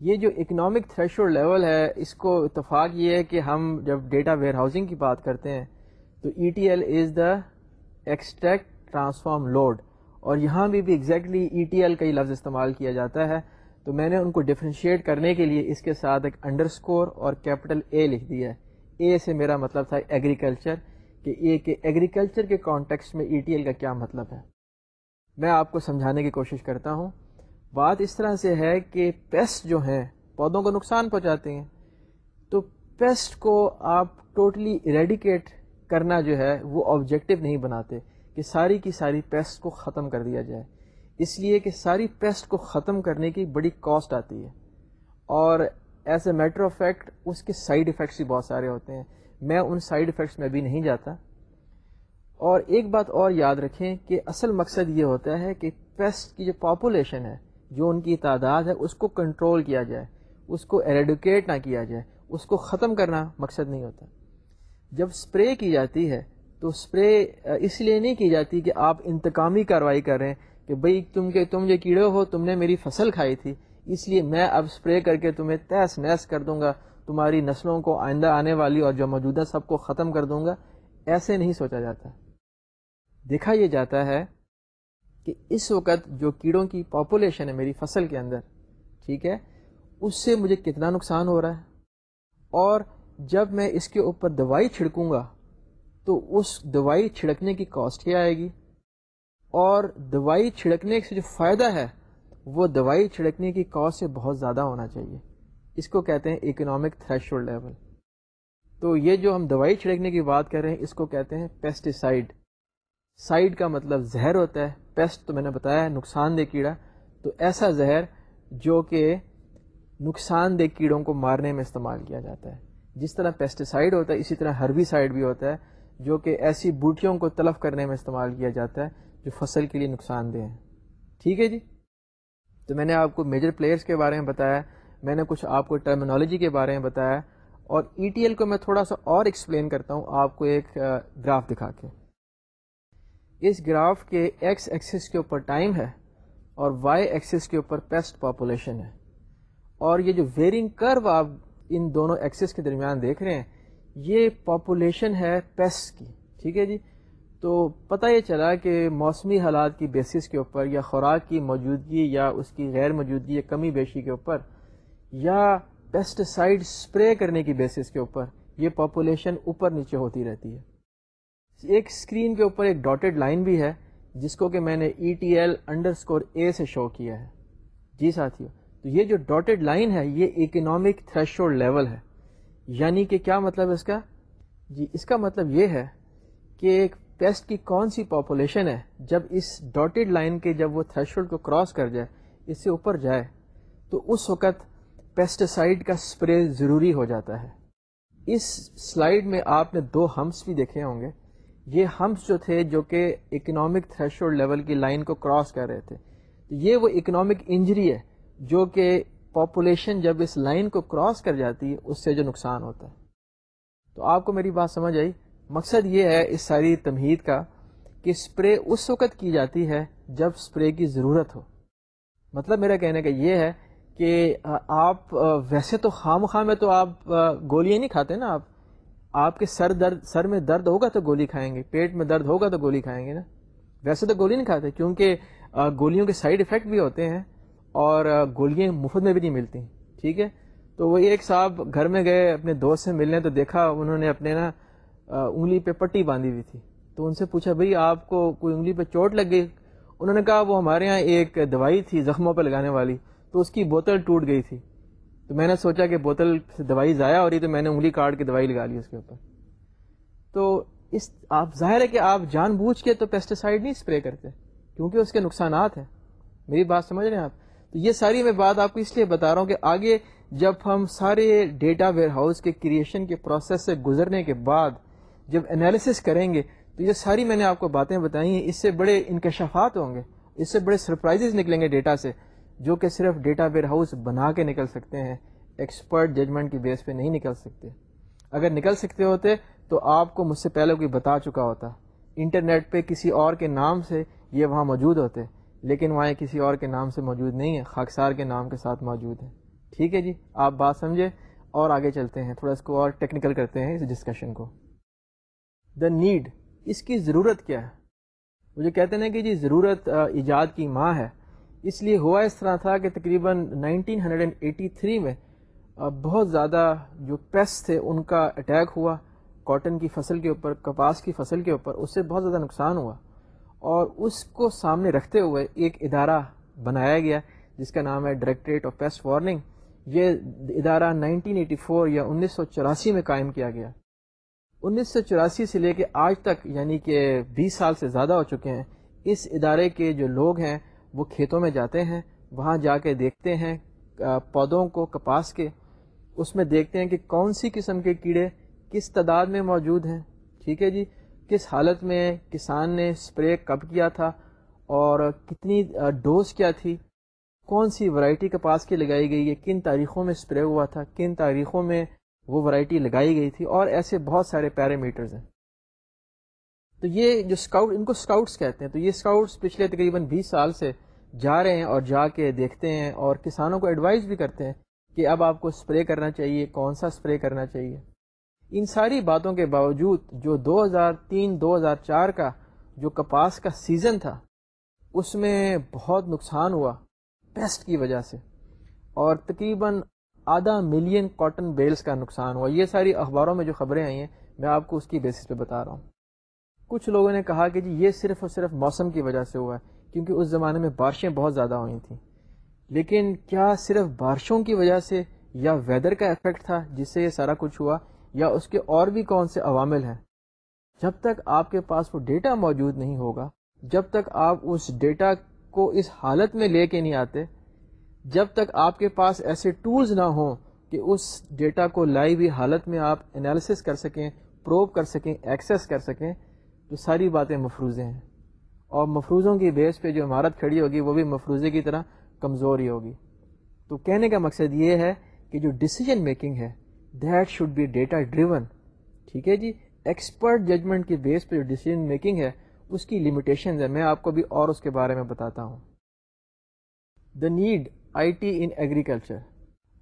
یہ جو اکنامک تھریشولڈ لیول ہے، اس کو اتفاق یہ ہے کہ ہم جب ڈیٹا ویئر ہاؤسنگ کی بات کرتے ہیں، تو E T L is the extract transform load اور یہاں بھی بھی ایگزیکٹلی ای ٹی ایل کا ہی لفظ استعمال کیا جاتا ہے۔ تو میں نے ان کو ڈفرینشیٹ کرنے کے لیے اس کے ساتھ ایک انڈر اسکور اور کیپٹل اے لکھ دیا ہے۔ اے سے میرا مطلب تھا ایگریکلچر کہ اے کے ایگریکلچر کے کانٹیکس میں ای ٹی ایل کا کیا مطلب ہے۔ میں آپ کو سمجھانے کی کوشش کرتا ہوں۔ بات اس طرح سے ہے کہ پیسٹ جو ہیں، پودوں کو نقصان پہنچاتے ہیں۔ تو پیسٹ کو آپ ٹوٹلی اریڈیکیٹ کرنا جو ہے، وہ آبجیکٹو نہیں بناتے کہ ساری کی ساری پیسٹ کو ختم کر دیا جائے۔ اس لیے کہ ساری پیسٹ کو ختم کرنے کی بڑی کاسٹ آتی ہے۔ اور as a matter of fact اس کے سائڈ افیکٹس بھی بہت سارے ہوتے ہیں۔ میں ان سائڈ افیکٹس میں بھی نہیں جاتا۔ اور ایک بات اور یاد رکھیں کہ اصل مقصد یہ ہوتا ہے کہ پیسٹ کی جو پاپولیشن ہے، جو ان کی تعداد ہے، اس کو کنٹرول کیا جائے، اس کو ایریڈوکیٹ نہ کیا جائے، اس کو ختم کرنا مقصد نہیں ہوتا۔ جب اسپرے کی جاتی ہے، تو اسپرے اس لیے نہیں کی جاتی کہ آپ انتقامی کارروائی کر رہے ہیں کہ بھئی تم کے، تم جو کیڑے ہو، تم نے میری فصل کھائی تھی، اس لیے میں اب اسپرے کر کے تمہیں تیس نیس کر دوں گا، تمہاری نسلوں کو آئندہ آنے والی اور جو موجودہ سب کو ختم کر دوں گا، ایسے نہیں سوچا جاتا۔ دیکھا یہ جاتا ہے کہ اس وقت جو کیڑوں کی پاپولیشن ہے میری فصل کے اندر، ٹھیک ہے، اس سے مجھے کتنا نقصان ہو رہا ہے؟ اور جب میں اس کے اوپر دوائی چھڑکوں گا تو اس دوائی چھڑکنے کی کاسٹ کیا آئے گی؟ اور دوائی چھڑکنے سے جو فائدہ ہے، وہ دوائی چھڑکنے کی کاسٹ سے بہت زیادہ ہونا چاہیے۔ اس کو کہتے ہیں اکنامک تھریشول لیول تو یہ جو ہم دوائی چھڑکنے کی بات کر رہے ہیں، اس کو کہتے ہیں پیسٹیسائڈ سائڈ کا مطلب زہر ہوتا ہے، پیسٹ تو میں نے بتایا ہے، نقصان دہ کیڑا۔ تو ایسا زہر جو کہ نقصان دہ کیڑوں کو مارنے میں استعمال کیا جاتا ہے۔ جس طرح پیسٹیسائڈ ہوتا ہے، اسی طرح ہربی سائڈ بھی ہوتا ہے، جو کہ ایسی بوٹیوں کو تلف کرنے میں استعمال کیا جاتا ہے، جو فصل کے لیے نقصان دہ ہیں۔ ٹھیک ہے جی؟ تو میں نے آپ کو میجر پلیئرس کے بارے میں بتایا، میں نے کچھ آپ کو ٹرمنالوجی کے بارے میں بتایا، اور ای ٹی ایل کو میں تھوڑا سا اور ایکسپلین کرتا ہوں، آپ کو ایک گراف دکھا کے۔ اس گراف کے ایکس ایکسس کے اوپر ٹائم ہے اور وائی ایکسس کے اوپر پیسٹ پاپولیشن ہے۔ اور یہ جو ویرنگ کرو آپ ان دونوں ایکسس کے درمیان دیکھ رہے ہیں، یہ پاپولیشن ہے پیسٹ کی، ٹھیک ہے جی؟ تو پتہ یہ چلا کہ موسمی حالات کی بیسس کے اوپر یا خوراک کی موجودگی یا اس کی غیر موجودگی یا کمی بیشی کے اوپر یا پیسٹیسائڈ اسپرے کرنے کی بیسس کے اوپر، یہ پاپولیشن اوپر نیچے ہوتی رہتی ہے۔ ایک اسکرین کے اوپر ایک ڈاٹڈ لائن بھی ہے، جس کو کہ میں نے E T L underscore A سے شو کیا ہے۔ جی ساتھیوں تو یہ جو ڈاٹڈ لائن ہے، یہ اکنامک تھریشولڈ لیول ہے۔ یعنی کہ کیا مطلب اس کا؟ جی اس کا مطلب یہ ہے کہ ایک پیسٹ کی کون سی پاپولیشن ہے، جب اس ڈاٹڈ لائن کے جب وہ تھریشولڈ کو کراس کر جائے، اس سے اوپر جائے، تو اس وقت پیسٹیسائڈ کا اسپرے ضروری ہو جاتا ہے۔ اس سلائڈ میں آپ نے دو ہمس بھی دیکھے ہوں گے۔ یہ ہمس جو تھے جو کہ اکنامک تھریشولڈ لیول کی لائن کو کراس کر رہے تھے۔ یہ وہ اکنامک انجری ہے جو کہ پاپولیشن جب اس لائن کو کراس کر جاتی ہے اس سے جو نقصان ہوتا ہے۔ تو آپ کو میری بات سمجھ آئی؟ مقصد یہ ہے اس ساری تمہید کا کہ اسپرے اس وقت کی جاتی ہے جب اسپرے کی ضرورت ہو۔ مطلب میرا کہنے کا یہ ہے کہ آپ، ویسے تو خام خواہ میں تو آپ گولیاں نہیں کھاتے نا آپ؟ آپ کے سر درد سر میں درد ہوگا تو گولی کھائیں گے، پیٹ میں درد ہوگا تو گولی کھائیں گے نا۔ ویسے تو گولی نہیں کھاتے، کیونکہ گولیوں کے سائڈ افیکٹ بھی ہوتے ہیں اور گولیاں مفت میں بھی نہیں ملتی، ٹھیک ہے؟ تو وہ ایک صاحب گھر میں گئے، اپنے دوست سے ملنے تو دیکھا، انہوں نے اپنے نا انگلی پہ پٹی باندھی ہوئی تھی۔ تو ان سے پوچھا، بھائی، آپ کو کوئی انگلی پہ چوٹ لگ گئی؟ انہوں نے کہا، وہ ہمارے یہاں ایک دوائی تھی زخموں پہ لگانے والی، تو اس کی بوتل ٹوٹ گئی تھی۔ تو میں نے سوچا کہ بوتل سے دوائی ضائع ہو رہی تو میں نے انگلی کاٹ کے دوائی لگا لی اس کے اوپر۔ تو اس آپ ظاہر ہے کہ آپ جان بوجھ کے تو پیسٹیسائڈ نہیں اسپرے کرتے، کیونکہ اس کے نقصانات ہیں۔ میری بات سمجھ رہے ہیں آپ؟ تو یہ ساری میں بات آپ کو اس لیے بتا رہا ہوں کہ آگے جب ہم سارے ڈیٹا ویئر ہاؤس کے کریشن کے پروسیس سے گزرنے کے بعد جب انالیسس کریں گے، تو یہ ساری میں نے آپ کو باتیں بتائی ہیں۔ اس سے بڑے انکشافات ہوں گے۔ اس سے بڑے سرپرائزز نکلیں گے ڈیٹا سے۔ جو کہ صرف ڈیٹا ویئر ہاؤس بنا کے نکل سکتے ہیں، ایکسپرٹ ججمنٹ کی بیس پہ نہیں نکل سکتے۔ اگر نکل سکتے ہوتے تو آپ کو مجھ سے پہلے کوئی بتا چکا ہوتا۔ انٹرنیٹ پہ کسی اور کے نام سے یہ وہاں موجود ہوتے، لیکن وہاں کسی اور کے نام سے موجود نہیں ہے، خاکسار کے نام کے ساتھ موجود ہے ٹھیک ہے جی آپ بات سمجھے اور آگے چلتے ہیں۔ تھوڑا اس کو اور ٹیکنیکل کرتے ہیں اس ڈسکشن کو۔ دا نیڈ اس کی ضرورت کیا ہے؟ مجھے کہتے ہیں کہ جی ضرورت ایجاد کی ماں ہے۔ اس لیے ہوا اس طرح تھا کہ تقریباً 1983 میں بہت زیادہ جو پیس تھے ان کا اٹیک ہوا، کاٹن کی فصل کے اوپر، کپاس کی فصل کے اوپر، اس سے بہت زیادہ نقصان ہوا۔ اور اس کو سامنے رکھتے ہوئے ایک ادارہ بنایا گیا جس کا نام ہے ڈائریکٹریٹ آف پیسٹ وارننگ یہ ادارہ 1984 یا 1984 میں قائم کیا گیا۔ انیس سو چوراسی سے لے کے آج تک یعنی کہ بیس سال سے زیادہ ہو چکے ہیں، اس ادارے کے جو لوگ ہیں وہ کھیتوں میں جاتے ہیں، وہاں جا کے دیکھتے ہیں پودوں کو کپاس کے، اس میں دیکھتے ہیں کہ کون سی قسم کے کیڑے کس تعداد میں موجود ہیں۔ ٹھیک ہے جی؟ کس حالت میں کسان نے اسپرے کب کیا تھا اور کتنی ڈوز کیا تھی۔ کون سی ورائٹی کپاس کی لگائی گئی ہے؟ کن تاریخوں میں اسپرے ہوا تھا؟ کن تاریخوں میں وہ ورائٹی لگائی گئی تھی؟ اور ایسے بہت سارے پیرامیٹرز ہیں۔ تو یہ جو اسکاؤٹ ان کو اسکاؤٹس کہتے ہیں. تو یہ اسکاؤٹس پچھلے تقریباً بیس سال سے جا رہے ہیں اور جا کے دیکھتے ہیں اور کسانوں کو ایڈوائز بھی کرتے ہیں کہ اب آپ کو اسپرے کرنا چاہیے، کون سا اسپرے کرنا چاہیے. ان ساری باتوں کے باوجود جو دو ہزار تین، دو ہزار چار کا جو کپاس کا سیزن تھا، اس میں بہت نقصان ہوا پیسٹ کی وجہ سے. اور تقریباً آدھا ملین کاٹن بیلز کا نقصان ہوا. یہ ساری اخباروں میں جو خبریں آئی ہیں، میں آپ کو اس کی بیسس پہ بتا رہا ہوں. کچھ لوگوں نے کہا کہ جی یہ صرف اور صرف موسم کی وجہ سے ہوا ہے، کیونکہ اس زمانے میں بارشیں بہت زیادہ ہوئی تھیں۔ لیکن کیا صرف بارشوں کی وجہ سے یا ویدر کا افیکٹ تھا جس سے یہ سارا کچھ ہوا، یا اس کے اور بھی کون سے عوامل ہیں؟ جب تک آپ کے پاس وہ ڈیٹا موجود نہیں ہوگا، جب تک آپ اس ڈیٹا کو اس حالت میں لے کے نہیں آتے، جب تک آپ کے پاس ایسے ٹولز نہ ہوں کہ اس ڈیٹا کو لائیو حالت میں آپ انالیسس کر سکیں پروو کر سکیں ایکسیس کر سکیں تو ساری باتیں مفروضے ہیں۔ اور مفروضوں کی بیس پہ جو عمارت کھڑی ہوگی، وہ بھی مفروضے کی طرح کمزور ہی ہوگی۔ تو کہنے کا مقصد یہ ہے کہ جو ڈسیجن میکنگ ہے that should be data driven ٹھیک ہے جی؟ ایکسپرٹ ججمنٹ کی بیس پہ جو ڈسیزن میکنگ ہے، اس کی لمیٹیشنز ہے میں آپ کو بھی اور اس کے بارے میں بتاتا ہوں۔ The need I T in agriculture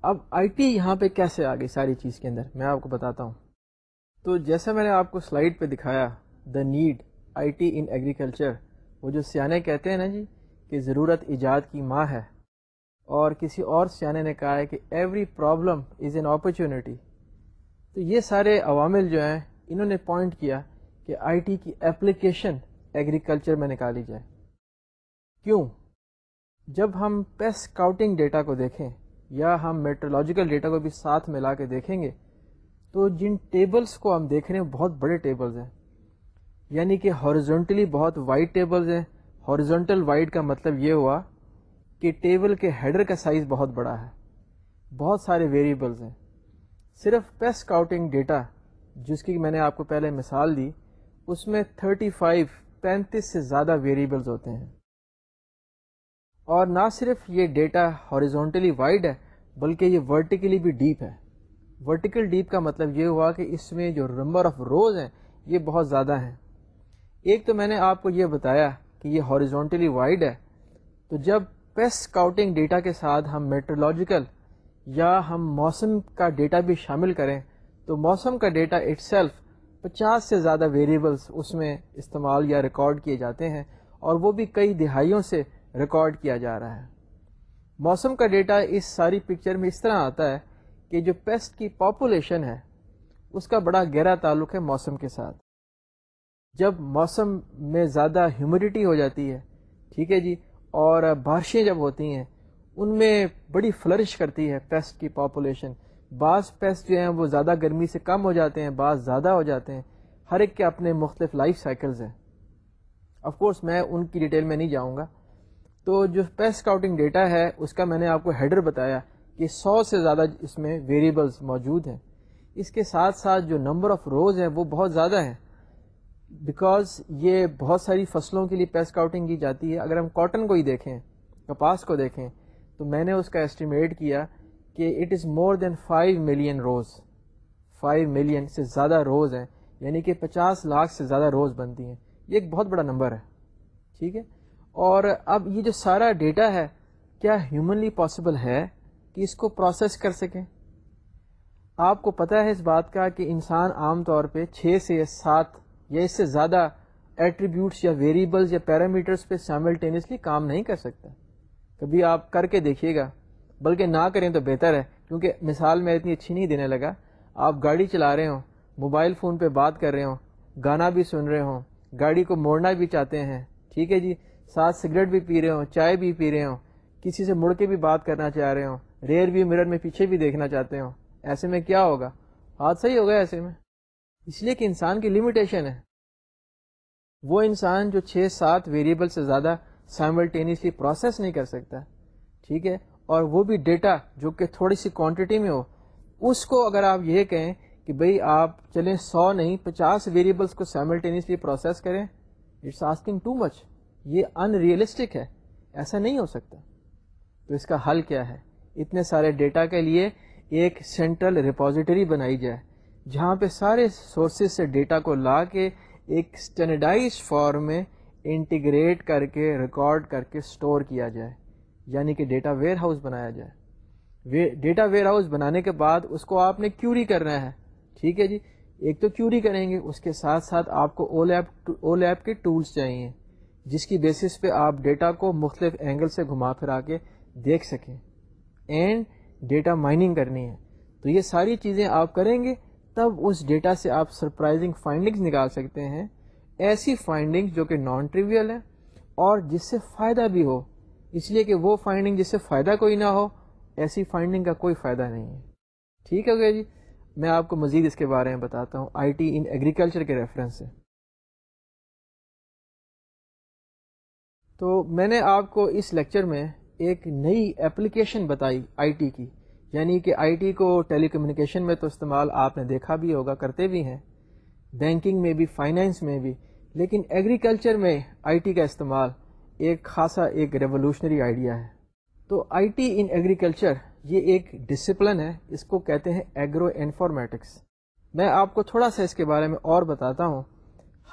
اب آئی ٹی یہاں پہ کیسے آ گئی ساری چیز کے اندر؟ میں آپ کو بتاتا ہوں۔ تو جیسا میں نے آپ کو سلائڈ پہ دکھایا the need I T in agriculture وہ جو سیانے کہتے ہیں نا جی کہ ضرورت ایجاد کی ماں ہے۔ اور کسی اور سیانے نے کہا ہے کہ every problem is an opportunity تو یہ سارے عوامل جو ہیں، انہوں نے پوائنٹ کیا کہ آئی ٹی کی اپلیکیشن ایگریکلچر میں نکالی جائے۔ کیوں؟ جب ہم پیس کاؤٹنگ ڈیٹا کو دیکھیں یا ہم میٹرولوجیکل ڈیٹا کو بھی ساتھ ملا کے دیکھیں گے، تو جن ٹیبلز کو ہم دیکھ رہے ہیں، بہت بڑے ٹیبلز ہیں۔ یعنی کہ ہارزونٹلی بہت وائڈ ٹیبلز ہیں۔ ہارزونٹل وائڈ کا مطلب یہ ہوا کہ ٹیبل کے ہیڈر کا سائز بہت بڑا ہے۔ بہت سارے ویریبلز ہیں۔ صرف پیس کاؤٹنگ ڈیٹا جس کی میں نے آپ کو پہلے مثال دی، اس میں 35 پینتیس سے زیادہ ویریبلز ہوتے ہیں۔ اور نہ صرف یہ ڈیٹا ہاریزونٹلی وائڈ ہے، بلکہ یہ ورٹیکلی بھی ڈیپ ہے۔ ورٹیکل ڈیپ کا مطلب یہ ہوا کہ اس میں جو نمبر آف روز ہیں، یہ بہت زیادہ ہیں۔ ایک تو میں نے آپ کو یہ بتایا کہ یہ ہاریزونٹلی وائڈ ہے، تو جب پیسٹ اسکاؤٹنگ ڈیٹا کے ساتھ ہم میٹرولوجیکل یا ہم موسم کا ڈیٹا بھی شامل کریں، تو موسم کا ڈیٹا اٹ سیلف پچاس سے زیادہ ویریبلس اس میں استعمال یا ریکارڈ کیے جاتے ہیں اور وہ بھی کئی دہائیوں سے ریکارڈ کیا جا رہا ہے۔ موسم کا ڈیٹا اس ساری پکچر میں اس طرح آتا ہے کہ جو پیسٹ کی پاپولیشن ہے، اس کا بڑا گہرا تعلق ہے موسم کے ساتھ۔ جب موسم میں زیادہ ہیومیڈیٹی ہو جاتی ہے، ٹھیک ہے جی اور بارشیں جب ہوتی ہیں، ان میں بڑی فلرش کرتی ہے پیسٹ کی پاپولیشن بعض پیسٹ جو ہیں، وہ زیادہ گرمی سے کم ہو جاتے ہیں، بعض زیادہ ہو جاتے ہیں۔ ہر ایک کے اپنے مختلف لائف سائیکلز ہیں۔ آف کورس میں ان کی ڈیٹیل میں نہیں جاؤں گا۔ تو جو پیسٹ کاؤٹنگ ڈیٹا ہے، اس کا میں نے آپ کو ہیڈر بتایا کہ سو سے زیادہ اس میں ویریبلز موجود ہیں۔ اس کے ساتھ ساتھ جو نمبر آف روز ہیں، وہ بہت زیادہ ہیں۔ بیکاز یہ بہت ساری فصلوں کے لیے پیسٹ کاؤٹنگ کی جاتی ہے۔ اگر ہم کاٹن کو ہی دیکھیں، کپاس کو دیکھیں، تو میں نے اس کا اسٹیمیٹ کیا کہ it is more than five million rows five million سے زیادہ روز ہیں یعنی کہ پچاس لاکھ سے زیادہ روز بنتی ہیں۔ یہ ایک بہت بڑا نمبر ہے۔ ٹھیک ہے؟ اور اب یہ جو سارا ڈیٹا ہے، کیا ہیومنلی پاسبل ہے کہ اس کو پروسیس کر سکیں؟ آپ کو پتہ ہے اس بات کا کہ انسان عام طور پہ چھ سے سات یا اس سے زیادہ ایٹریبیوٹس یا ویریبلس یا پیرامیٹرس پہ سائملٹینیسلی کام نہیں کر سکتا۔ کبھی آپ کر کے دیکھیے گا، بلکہ نہ کریں تو بہتر ہے، کیونکہ مثال میں اتنی اچھی نہیں دینے لگا۔ آپ گاڑی چلا رہے ہوں موبائل فون پہ بات کر رہے ہوں، گانا بھی سن رہے ہوں، گاڑی کو موڑنا بھی چاہتے ہیں۔ ٹھیک ہے جی ساتھ سگریٹ بھی پی رہے ہوں، چائے بھی پی رہے ہوں، کسی سے مڑ کے بھی بات کرنا چاہ رہے ہوں ریئر بھی مرر میں پیچھے بھی دیکھنا چاہتے ہوں۔ ایسے میں کیا ہوگا؟ ہاتھ صحیح ہوگا ایسے میں۔ اس لیے کہ انسان کی لمیٹیشن ہے۔ وہ انسان جو چھ سات ویریبل سے زیادہ سائملٹینیسلی پروسیس نہیں کر سکتا، ٹھیک ہے؟ اور وہ بھی ڈیٹا جو کہ تھوڑی سی کوانٹٹی میں ہو، اس کو اگر آپ یہ کہیں کہ بھئی آپ چلیں سو نہیں، پچاس ویریبلس کو سائملٹینیسلی پروسیس کریں اٹس آسکنگ ٹو مچ یہ ان ریئلسٹک ہے، ایسا نہیں ہو سکتا۔ تو اس کا حل کیا ہے؟ اتنے سارے ڈیٹا کے لیے ایک سینٹرل ریپوزیٹری بنائی جائے۔ جہاں پہ سارے سورسز سے ڈیٹا کو لا کے ایک اسٹینڈرڈائز فارم میں انٹیگریٹ کر کے ریکارڈ کر کے اسٹور کیا جائے یعنی کہ ڈیٹا ویئر ہاؤس بنایا جائے۔ ڈیٹا ویئر ہاؤس بنانے کے بعد اس کو آپ نے کیوری کرنا ہے۔ ٹھیک ہے جی؟ ایک تو کیوری کریں گے، اس کے ساتھ ساتھ آپ کو او لیپ او لیپ کے ٹولس چاہیے، جس کی بیسس پہ آپ ڈیٹا کو مختلف اینگل سے گھما پھرا کے دیکھ سکیں۔ اینڈ ڈیٹا مائننگ کرنی ہے۔ تو یہ ساری چیزیں آپ کریں گے۔ تب اس ڈیٹا سے آپ سرپرائزنگ فائنڈنگز نکال سکتے ہیں۔ ایسی فائنڈنگ جو کہ نان ٹریویل ہے اور جس سے فائدہ بھی ہو۔ اس لیے کہ وہ فائنڈنگ جس سے فائدہ کوئی نہ ہو، ایسی فائنڈنگ کا کوئی فائدہ نہیں ہے۔ ٹھیک ہے جی میں آپ کو مزید اس کے بارے میں بتاتا ہوں۔ آئی ٹی ان ایگریکلچر کے ریفرنس سے۔ تو میں نے آپ کو اس لیکچر میں ایک نئی اپلیکیشن بتائی آئی ٹی کی۔ یعنی کہ آئی ٹی کو ٹیلی کمیونیکیشن میں تو استعمال آپ نے دیکھا بھی ہوگا، کرتے بھی ہیں۔ بینکنگ میں بھی فائنینس میں بھی۔ لیکن ایگریکلچر میں آئی ٹی کا استعمال ایک خاصا ایک ریولوشنری آئیڈیا ہے۔ تو آئی ٹی ان ایگریکلچر، یہ ایک ڈسپلن ہے۔ اس کو کہتے ہیں ایگرو انفارمیٹکس۔ میں آپ کو تھوڑا سا اس کے بارے میں اور بتاتا ہوں۔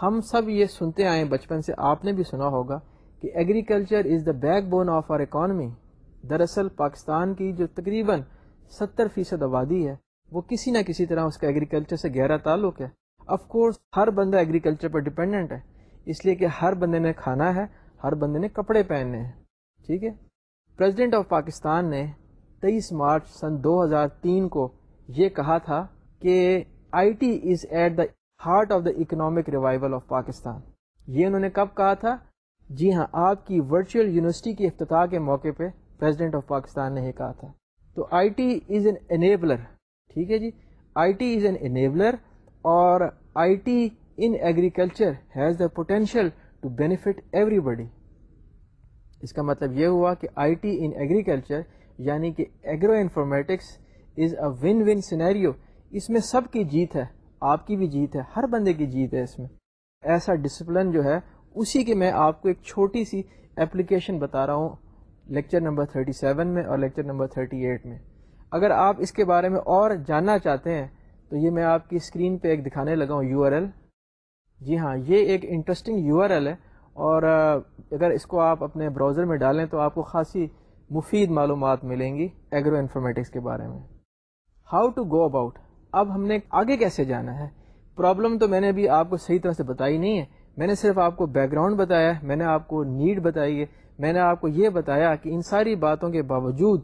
ہم سب یہ سنتے آئے بچپن سے آپ نے بھی سنا ہوگا کہ agriculture is the backbone of our economy. دراصل پاکستان کی جو تقریباً ستر فیصد آبادی ہے۔ وہ کسی نہ کسی طرح اس کا ایگریکلچر سے گہرا تعلق ہے۔ آف کورس ہر بندہ ایگریکلچر پر ڈپینڈنٹ ہے۔ اس لیے کہ ہر بندے نے کھانا ہے، ہر بندے نے کپڑے پہننے ہیں۔ ٹھیک ہے؟ پریزیڈنٹ آف پاکستان نے تیئیس مارچ سن دو ہزار تین کو یہ کہا تھا کہ I T is at the heart of the economic revival of Pakistan یہ انہوں نے کب کہا تھا؟ جی ہاں آپ کی ورچوئل یونیورسٹی کے افتتاح کے موقع پہ پریزیڈنٹ آف پاکستان نے یہ کہا تھا۔ تو I T is an enabler ٹھیک ہے جی؟ I T is an enabler اور I T in agriculture has the potential to benefit everybody اس کا مطلب یہ ہوا کہ آئی ٹی ان ایگریکلچر یعنی کہ agro informatics is a win win scenario اس میں سب کی جیت ہے، آپ کی بھی جیت ہے، ہر بندے کی جیت ہے اس میں۔ ایسا ڈسپلن جو ہے، اسی کے میں آپ کو ایک چھوٹی سی اپلیکیشن بتا رہا ہوں۔ لیکچر نمبر 37 میں اور لیکچر نمبر 38 میں۔ اگر آپ اس کے بارے میں اور جاننا چاہتے ہیں، تو یہ میں آپ کی اسکرین پہ ایک دکھانے لگا ہوں، یو آر ایل۔ جی ہاں یہ ایک انٹرسٹنگ یو آر ایل ہے۔ اور اگر اس کو آپ اپنے براؤزر میں ڈالیں تو آپ کو خاصی مفید معلومات ملیں گی ایگرو انفارمیٹکس کے بارے میں۔ ہاؤ ٹو گو اباؤٹ اب ہم نے آگے کیسے جانا ہے؟ پرابلم تو میں نے بھی آپ کو صحیح طرح سے بتائی نہیں ہے۔ میں نے صرف آپ کو بیک گراؤنڈ بتایا ہے، میں نے آپ کو نیڈ بتائی ہے۔ میں نے آپ کو یہ بتایا کہ ان ساری باتوں کے باوجود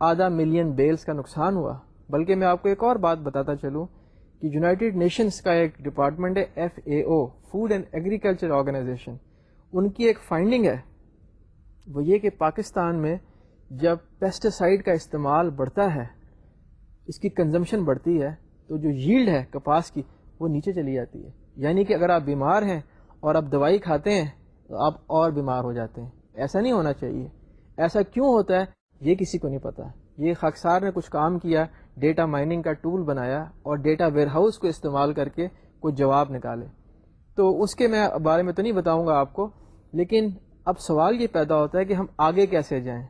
آدھا ملین بیلز کا نقصان ہوا۔ بلکہ میں آپ کو ایک اور بات بتاتا چلوں کہ یونائٹیڈ نیشنز کا ایک ڈپارٹمنٹ ہے F A O food and agriculture organization ان کی ایک فائنڈنگ ہے۔ وہ یہ کہ پاکستان میں جب پیسٹیسائڈ کا استعمال بڑھتا ہے، اس کی کنزمپشن بڑھتی ہے، تو جو ییلڈ ہے، کپاس کی، وہ نیچے چلی جاتی ہے۔ یعنی کہ اگر آپ بیمار ہیں اور آپ دوائی کھاتے ہیں، تو آپ اور بیمار ہو جاتے ہیں۔ ایسا نہیں ہونا چاہیے۔ ایسا کیوں ہوتا ہے؟ یہ کسی کو نہیں پتا۔ یہ خاکسار نے کچھ کام کیا، ڈیٹا مائننگ کا ٹول بنایا اور ڈیٹا ویئر ہاؤس کو استعمال کر کے کچھ جواب نکالے۔ تو اس کے میں بارے میں تو نہیں بتاؤں گا آپ کو، لیکن اب سوال یہ پیدا ہوتا ہے کہ ہم آگے کیسے جائیں۔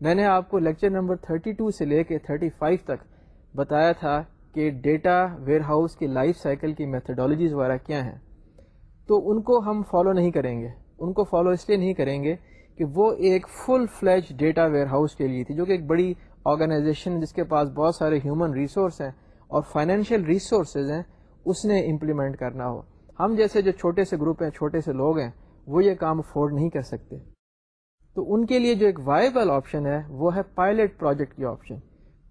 میں نے آپ کو لیکچر نمبر 32 سے لے کے 35 تک بتایا تھا کہ ڈیٹا ویئر ہاؤس کی لائف سائیکل کی میتھڈالوجیز وغیرہ کیا ہیں۔ تو ان کو ہم فالو نہیں کریں گے۔ ان کو فالو اس لیے نہیں کریں گے کہ وہ ایک فل فلیج ڈیٹا ویئر ہاؤس کے لیے تھی، جو کہ ایک بڑی آرگنائزیشن جس کے پاس بہت سارے ہیومن ریسورس ہیں اور فائنینشیل ریسورسز ہیں، اس نے امپلیمنٹ کرنا ہو۔ ہم جیسے جو چھوٹے سے گروپ ہیں، چھوٹے سے لوگ ہیں، وہ یہ کام افورڈ نہیں کر سکتے۔ تو ان کے لیے جو ایک وائبل آپشن ہے، وہ ہے پائلٹ پروجیکٹ کی آپشن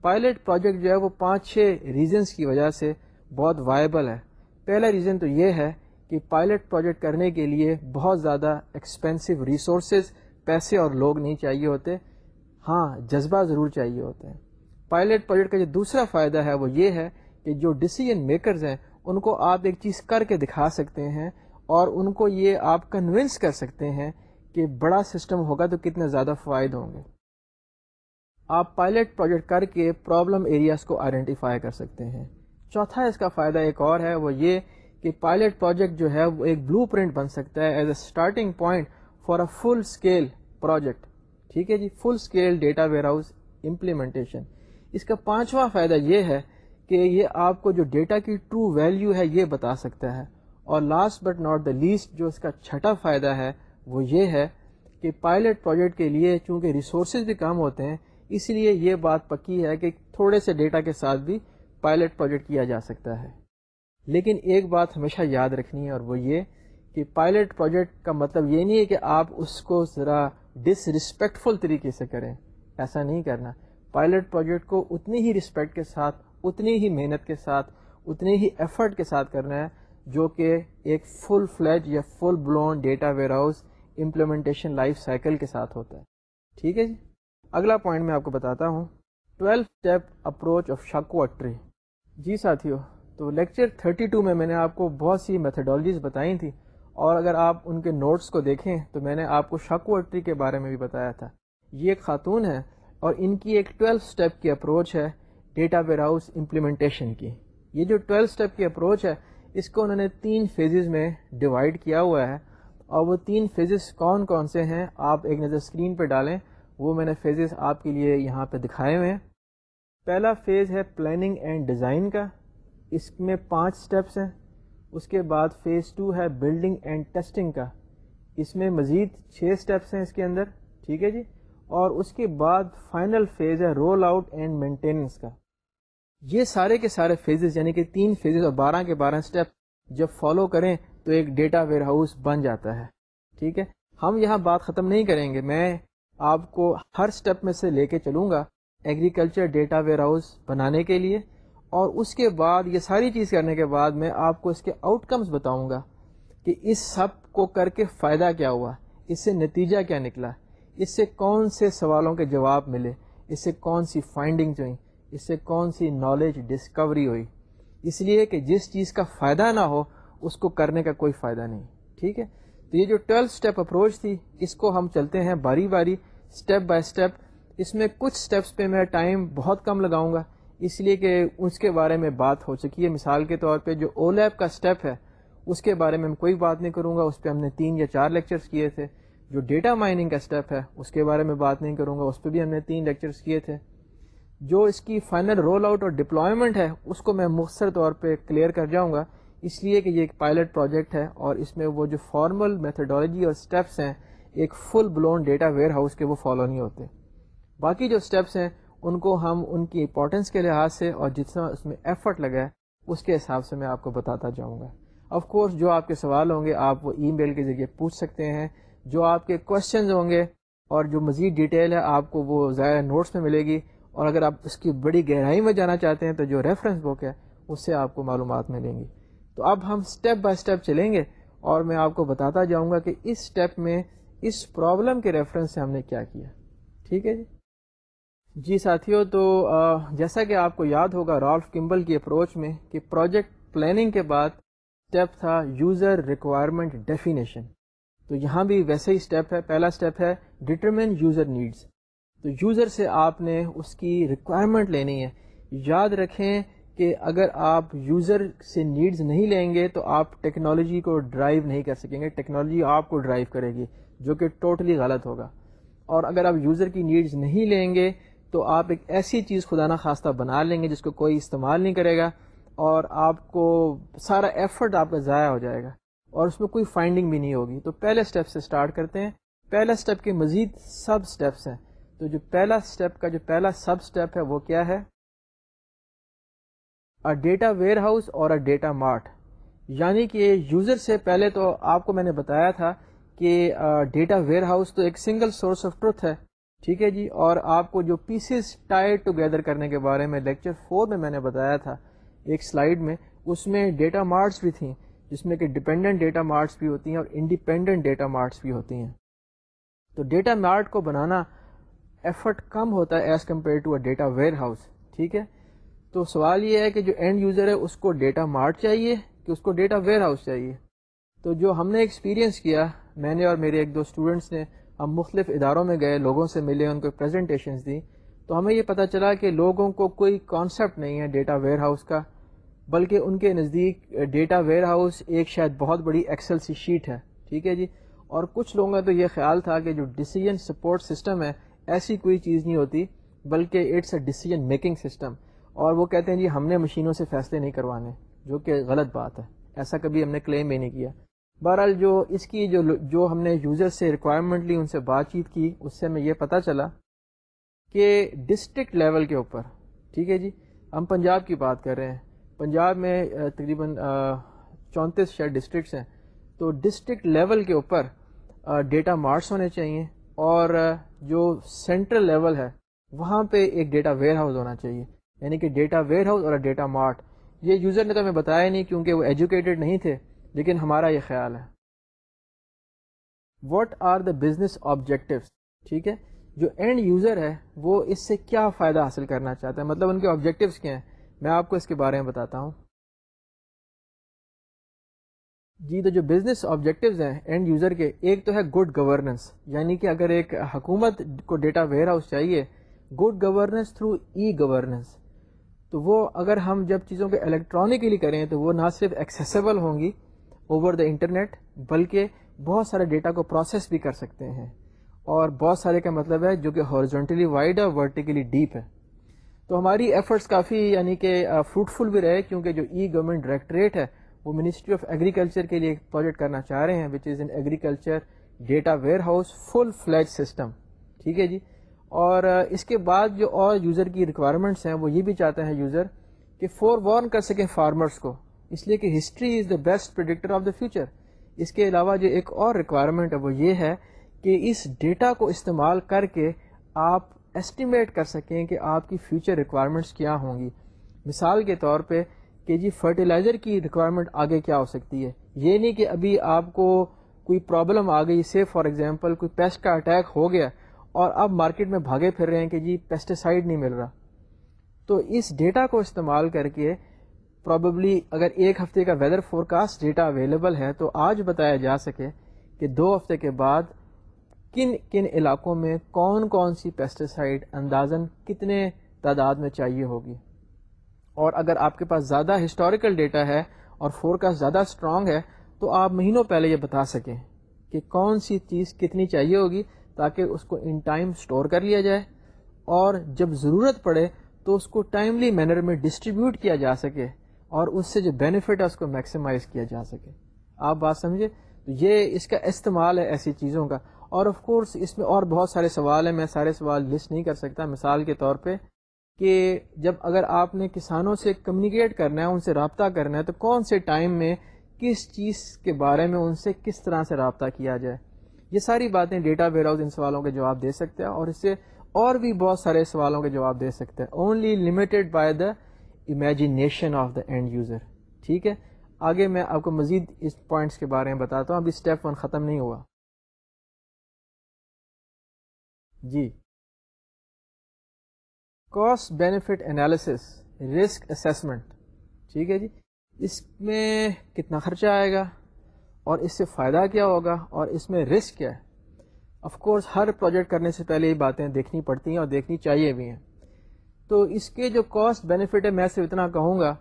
پائلٹ پروجیکٹ جو ہے، وہ پانچ چھ ریزنس کی وجہ سے بہت وائبل ہے۔ پہلا ریزن تو یہ ہے کہ پائلٹ پروجیکٹ کرنے کے لیے بہت زیادہ ایکسپینسو ریسورسز پیسے اور لوگ نہیں چاہیے ہوتے۔ ہاں جذبہ ضرور چاہیے ہوتے۔ ہیں پائلٹ پروجیکٹ کا جو دوسرا فائدہ ہے وہ یہ ہے کہ جو ڈسیزن میکرز ہیں، ان کو آپ ایک چیز کر کے دکھا سکتے ہیں اور ان کو یہ آپ کنونس کر سکتے ہیں کہ بڑا سسٹم ہوگا تو کتنے زیادہ فائد ہوں گے۔ آپ پائلٹ پروجیکٹ کر کے پرابلم ایریاز کو آئیڈینٹیفائی کر سکتے ہیں۔ چوتھا اس کا فائدہ ایک اور ہے، وہ یہ کہ پائلٹ پروجیکٹ جو ہے وہ ایک بلو پرنٹ بن سکتا ہے as a starting point for a full scale project ٹھیک ہے جی؟ Full scale data warehouse implementation اس کا پانچواں فائدہ یہ ہے کہ یہ آپ کو جو ڈیٹا کی ٹرو ویلیو ہے یہ بتا سکتا ہے. اور last but not the least جو اس کا چھٹا فائدہ ہے وہ یہ ہے کہ پائلٹ پروجیکٹ کے لیے چونکہ ریسورسز بھی کم ہوتے ہیں، اس لیے یہ بات پکی ہے کہ تھوڑے سے ڈیٹا کے ساتھ بھی پائلٹ پروجیکٹ کیا جا سکتا ہے۔ لیکن ایک بات ہمیشہ یاد رکھنی ہے اور وہ یہ کہ پائلٹ پروجیکٹ کا مطلب یہ نہیں ہے کہ آپ اس کو ذرا ڈس رسپیکٹفل طریقے سے کریں، ایسا نہیں کرنا۔ پائلٹ پروجیکٹ کو اتنی ہی رسپیکٹ کے ساتھ، اتنی ہی محنت کے ساتھ، اتنی ہی ایفرٹ کے ساتھ کرنا ہے جو کہ ایک فل فلیج یا full blown data warehouse implementation life cycle کے ساتھ ہوتا ہے۔ ٹھیک ہے جی؟ اگلا پوائنٹ میں آپ کو بتاتا ہوں۔ Twelve step approach of Shaku Atre جی ساتھیو تو لیکچر 32 میں میں نے آپ کو بہت سی میتھڈالوجیز بتائی تھیں اور اگر آپ ان کے نوٹس کو دیکھیں تو میں نے آپ کو شاکو ٹری کے بارے میں بھی بتایا تھا۔ یہ ایک خاتون ہے اور ان کی ایک ٹویلو اسٹیپ کی اپروچ ہے ڈیٹا ویئر ہاؤس امپلیمنٹیشن کی۔ یہ جو ٹویلو اسٹیپ کی اپروچ ہے اس کو انہوں نے تین فیزز میں ڈیوائڈ کیا ہوا ہے اور وہ تین فیزز کون کون سے ہیں آپ ایک نظر اسکرین پہ ڈالیں۔ وہ میں نے فیزز آپ کے لیے یہاں پہ دکھائے ہوئے ہیں۔ پہلا فیز ہے پلاننگ اینڈ ڈیزائن کا۔ اس میں پانچ سٹیپس ہیں۔ اس کے بعد فیز ٹو ہے بلڈنگ اینڈ ٹیسٹنگ کا۔ اس میں مزید چھ سٹیپس ہیں اس کے اندر، ٹھیک ہے جی؟ اور اس کے بعد فائنل فیز ہے رول آؤٹ اینڈ مینٹیننس کا۔ یہ سارے کے سارے فیزز یعنی کہ تین فیزز اور بارہ کے بارہ سٹیپ جب فالو کریں تو ایک ڈیٹا ویئر ہاؤس بن جاتا ہے۔ ٹھیک ہے؟ ہم یہاں بات ختم نہیں کریں گے۔ میں آپ کو ہر سٹیپ میں سے لے کے چلوں گا ایگریکلچر ڈیٹا ویئر ہاؤس بنانے کے لیے۔ اور اس کے بعد یہ ساری چیز کرنے کے بعد میں آپ کو اس کے آؤٹ کمس بتاؤں گا کہ اس سب کو کر کے فائدہ کیا ہوا، اس سے نتیجہ کیا نکلا، اس سے کون سے سوالوں کے جواب ملے، اس سے کون سی فائنڈنگز ہوئیں، اس سے کون سی نالج ڈسکوری ہوئی۔ اس لیے کہ جس چیز کا فائدہ نہ ہو، اس کو کرنے کا کوئی فائدہ نہیں، ٹھیک ہے؟ تو یہ جو ٹویلو اسٹیپ اپروچ تھی، اس کو ہم چلتے ہیں باری باری اسٹیپ بائی اسٹیپ اس میں کچھ اسٹیپس پہ میں ٹائم بہت کم لگاؤں گا۔ اس لیے کہ اس کے بارے میں بات ہو چکی ہے۔ مثال کے طور پہ جو او لیب کا اسٹیپ ہے، اس کے بارے میں میں کوئی بات نہیں کروں گا۔ اس پہ ہم نے تین یا چار لیکچرز کیے تھے۔ جو ڈیٹا مائننگ کا اسٹیپ ہے، اس کے بارے میں بات نہیں کروں گا۔ اس پہ بھی ہم نے تین لیکچرز کیے تھے۔ جو اس کی فائنل رول آؤٹ اور ڈپلائمنٹ ہے، اس کو میں مختصر طور پہ کلیئر کر جاؤں گا۔ اس لیے کہ یہ ایک پائلٹ پروجیکٹ ہے اور اس میں وہ جو فارمل میتھڈالوجی اور اسٹیپس ہیں، ایک full blown data where house کے وہ فالو نہیں ہوتے۔ باقی جو اسٹیپس ہیں ان کو ہم ان کی امپورٹنس کے لحاظ سے اور جتنا اس میں ایفرٹ لگا ہے، اس کے حساب سے میں آپ کو بتاتا جاؤں گا۔ آف کورس جو آپ کے سوال ہوں گے، آپ وہ ای میل کے ذریعے پوچھ سکتے ہیں۔ جو آپ کے کوشچنز ہوں گے اور جو مزید ڈیٹیل ہے، آپ کو وہ ظاہر نوٹس میں ملے گی۔ اور اگر آپ اس کی بڑی گہرائی میں جانا چاہتے ہیں، تو جو ریفرنس بک ہے، اس سے آپ کو معلومات ملیں گی۔ تو اب ہم اسٹیپ بائی اسٹیپ چلیں گے اور میں آپ کو بتاتا جاؤں گا کہ اس اسٹیپ میں، اس پرابلم کے ریفرنس سے ہم نے کیا کیا۔ ٹھیک ہے جی؟ جی ساتھیوں تو جیسا کہ آپ کو یاد ہوگا رالف کمبل کی اپروچ میں کہ پروجیکٹ پلاننگ کے بعد اسٹیپ تھا یوزر ریکوائرمنٹ ڈیفینیشن۔ تو یہاں بھی ویسے ہی اسٹیپ ہے، پہلا اسٹیپ ہے ڈٹرمن یوزر نیڈس تو یوزر سے آپ نے اس کی ریکوائرمنٹ لینی ہے۔ یاد رکھیں کہ اگر آپ یوزر سے نیڈز نہیں لیں گے تو آپ ٹیکنالوجی کو ڈرائیو نہیں کر سکیں گے، ٹیکنالوجی آپ کو ڈرائیو کرے گی، جو کہ ٹوٹلی غلط ہوگا۔ اور اگر آپ یوزر کی نیڈز نہیں لیں گے تو آپ ایک ایسی چیز خدا نخواستہ بنا لیں گے جس کو کوئی استعمال نہیں کرے گا اور آپ کو سارا ایفرٹ آپ کا ضائع ہو جائے گا اور اس میں کوئی فائنڈنگ بھی نہیں ہوگی۔ تو پہلے اسٹیپ سے اسٹارٹ کرتے ہیں۔ پہلے اسٹیپ کے مزید سب اسٹیپس ہیں۔ تو جو پہلا اسٹیپ کا جو پہلا سب اسٹیپ ہے وہ کیا ہے؟ ڈیٹا ویئر ہاؤس اور ڈیٹا مارٹ یعنی کہ یوزر سے پہلے تو آپ کو میں نے بتایا تھا کہ ڈیٹا ویئر ہاؤس تو ایک سنگل سورس آف ٹروتھ ہے۔ ٹھیک ہے جی؟ اور آپ کو جو پیسز ٹائر ٹوگیدر کرنے کے بارے میں لیکچر فور میں میں نے بتایا تھا، ایک سلائیڈ میں، اس میں ڈیٹا مارٹس بھی تھیں، جس میں کہ ڈپینڈنٹ ڈیٹا مارٹس بھی ہوتی ہیں اور انڈیپینڈنٹ ڈیٹا مارٹس بھی ہوتی ہیں۔ تو ڈیٹا مارٹ کو بنانا ایفرٹ کم ہوتا ہے as compared to a data warehouse ٹھیک ہے؟ تو سوال یہ ہے کہ جو اینڈ یوزر ہے، اس کو ڈیٹا مارٹ چاہیے کہ اس کو ڈیٹا ویئر ہاؤس چاہیے؟ تو جو ہم نے ایکسپیرینس کیا، میں نے اور میرے ایک دو اسٹوڈنٹس نے ہم مختلف اداروں میں گئے، لوگوں سے ملے، ان کو پریزنٹیشنز دی، تو ہمیں یہ پتہ چلا کہ لوگوں کو کوئی کانسیپٹ نہیں ہے ڈیٹا ویئر ہاؤس کا، بلکہ ان کے نزدیک ڈیٹا ویئر ہاؤس ایک شاید بہت بڑی ایکسل سی شیٹ ہے۔ ٹھیک ہے جی؟ اور کچھ لوگوں کا تو یہ خیال تھا کہ جو ڈیسیجن سپورٹ سسٹم ہے، ایسی کوئی چیز نہیں ہوتی، بلکہ it's a decision making system اور وہ کہتے ہیں جی ہم نے مشینوں سے فیصلے نہیں کروانے، جو کہ غلط بات ہے۔ ایسا کبھی ہم نے کلیم بھی نہیں کیا۔ بہرحال جو اس کی جو جو ہم نے یوزر سے ریکوائرمنٹ لی، ان سے بات چیت کی، اس سے ہمیں یہ پتہ چلا کہ ڈسٹرکٹ لیول کے اوپر، ٹھیک ہے جی؟ ہم پنجاب کی بات کر رہے ہیں۔ پنجاب میں تقریباً چونتیس شاید ڈسٹرکٹس ہیں۔ تو ڈسٹرکٹ لیول کے اوپر ڈیٹا مارٹس ہونے چاہیے اور جو سینٹرل لیول ہے، وہاں پہ ایک ڈیٹا ویئر ہاؤس ہونا چاہیے۔ یعنی کہ ڈیٹا ویئر ہاؤس اور ڈیٹا مارٹ یہ یوزر نے تو ہمیں بتایا نہیں کیونکہ وہ ایجوکیٹڈ نہیں تھے۔ لیکن ہمارا یہ خیال ہے۔ What are the business objective ٹھیک ہے؟ جو اینڈ یوزر ہے، وہ اس سے کیا فائدہ حاصل کرنا چاہتا ہے؟ مطلب ان کے آبجیکٹیوس کیا ہیں؟ میں آپ کو اس کے بارے میں بتاتا ہوں۔ جی تو جو بزنس آبجیکٹیوز ہیں اینڈ یوزر کے، ایک تو ہے گڈ گورننس یعنی کہ اگر ایک حکومت کو ڈیٹا ویئر ہاؤس چاہیے good governance through e governance تو وہ اگر ہم جب چیزوں کو الیکٹرانکلی کریں، تو وہ نہ صرف ایکسیسیبل ہوں گی اوور دا انٹرنیٹ بلکہ بہت سارے ڈیٹا کو پروسیس بھی کر سکتے ہیں۔ اور بہت سارے کا مطلب ہے جو کہ ہارزونٹلی وائڈ اور ورٹیکلی ڈیپ ہے۔ تو ہماری ایفرٹس کافی یعنی کہ فروٹفل بھی رہے، کیونکہ جو ای گورنمنٹ ڈائریکٹریٹ ہے، وہ منسٹری آف ایگریکلچر کے لیے ایک پروجیکٹ کرنا چاہ رہے ہیں which is in agriculture data warehouse full fledged system ٹھیک ہے جی؟ اور اس کے بعد جو اور یوزر کی ریکوائرمنٹس ہیں، وہ یہ بھی چاہتے ہیں یوزر کہ فور وارن کر سکیں فارمرس کو۔ اس لیے کہ history is the best predictor of the future اس کے علاوہ جو ایک اور ریکوائرمنٹ ہے وہ یہ ہے کہ اس ڈیٹا کو استعمال کر کے آپ ایسٹیمیٹ کر سکیں کہ آپ کی فیوچر ریکوائرمنٹس کیا ہوں گی۔ مثال کے طور پہ کہ جی فرٹیلائزر کی ریکوائرمنٹ آگے کیا ہو سکتی ہے۔ یہ نہیں کہ ابھی آپ کو کوئی پرابلم آ گئی سے فار ایگزامپل کوئی پیسٹ کا اٹیک ہو گیا اور اب مارکیٹ میں بھاگے پھر رہے ہیں کہ جی پیسٹیسائڈ نہیں مل رہا۔ تو اس ڈیٹا کو استعمال کر کے پرابیبلی اگر ایک ہفتے کا weather forecast data available ہے تو آج بتایا جا سکے کہ دو ہفتے کے بعد کن کن علاقوں میں کون کون سی پیسٹیسائڈ اندازاً کتنے تعداد میں چاہیے ہوگی؟ اور اگر آپ کے پاس زیادہ ہسٹوریکل ڈیٹا ہے اور فور کاسٹ زیادہ اسٹرانگ ہے تو آپ مہینوں پہلے یہ بتا سکیں کہ کون سی چیز کتنی چاہیے ہوگی تاکہ اس کو ان ٹائم اسٹور کر لیا جائے اور جب ضرورت پڑے تو اس کو ٹائملی مینر میں ڈسٹریبیوٹ کیا جا سکے اور اس سے جو بینیفٹ ہے اس کو میکسیمائز کیا جا سکے۔ آپ بات سمجھے؟ تو یہ اس کا استعمال ہے ایسی چیزوں کا۔ اور آف کورس اس میں اور بہت سارے سوال ہیں، میں سارے سوال لسٹ نہیں کر سکتا۔ مثال کے طور پہ کہ جب اگر آپ نے کسانوں سے کمیونیکیٹ کرنا ہے، ان سے رابطہ کرنا ہے، تو کون سے ٹائم میں کس چیز کے بارے میں ان سے کس طرح سے رابطہ کیا جائے؟ یہ ساری باتیں ڈیٹا ویئر ہاؤس ان سوالوں کے جواب دے سکتے ہیں اور اس سے اور بھی بہت سارے سوالوں کے جواب دے سکتے ہیں only limited by the imagination of the end user ٹھیک ہے؟ آگے میں آپ کو مزید اس پوائنٹس کے بارے میں بتاتا ہوں۔ ابھی اسٹیپ ون ختم نہیں ہوا۔ جی۔ Cost benefit analysis risk assessment ٹھیک ہے جی؟ اس میں کتنا خرچہ آئے گا؟ اور اس سے فائدہ کیا ہوگا؟ اور اس میں رسک کیا ہے؟ آف کورس ہر پروجیکٹ کرنے سے پہلے یہ باتیں دیکھنی پڑتی ہیں اور دیکھنی چاہیے بھی ہیں۔ تو اس کے جو کاسٹ بینیفٹ ہے، میں صرف اتنا کہوں گا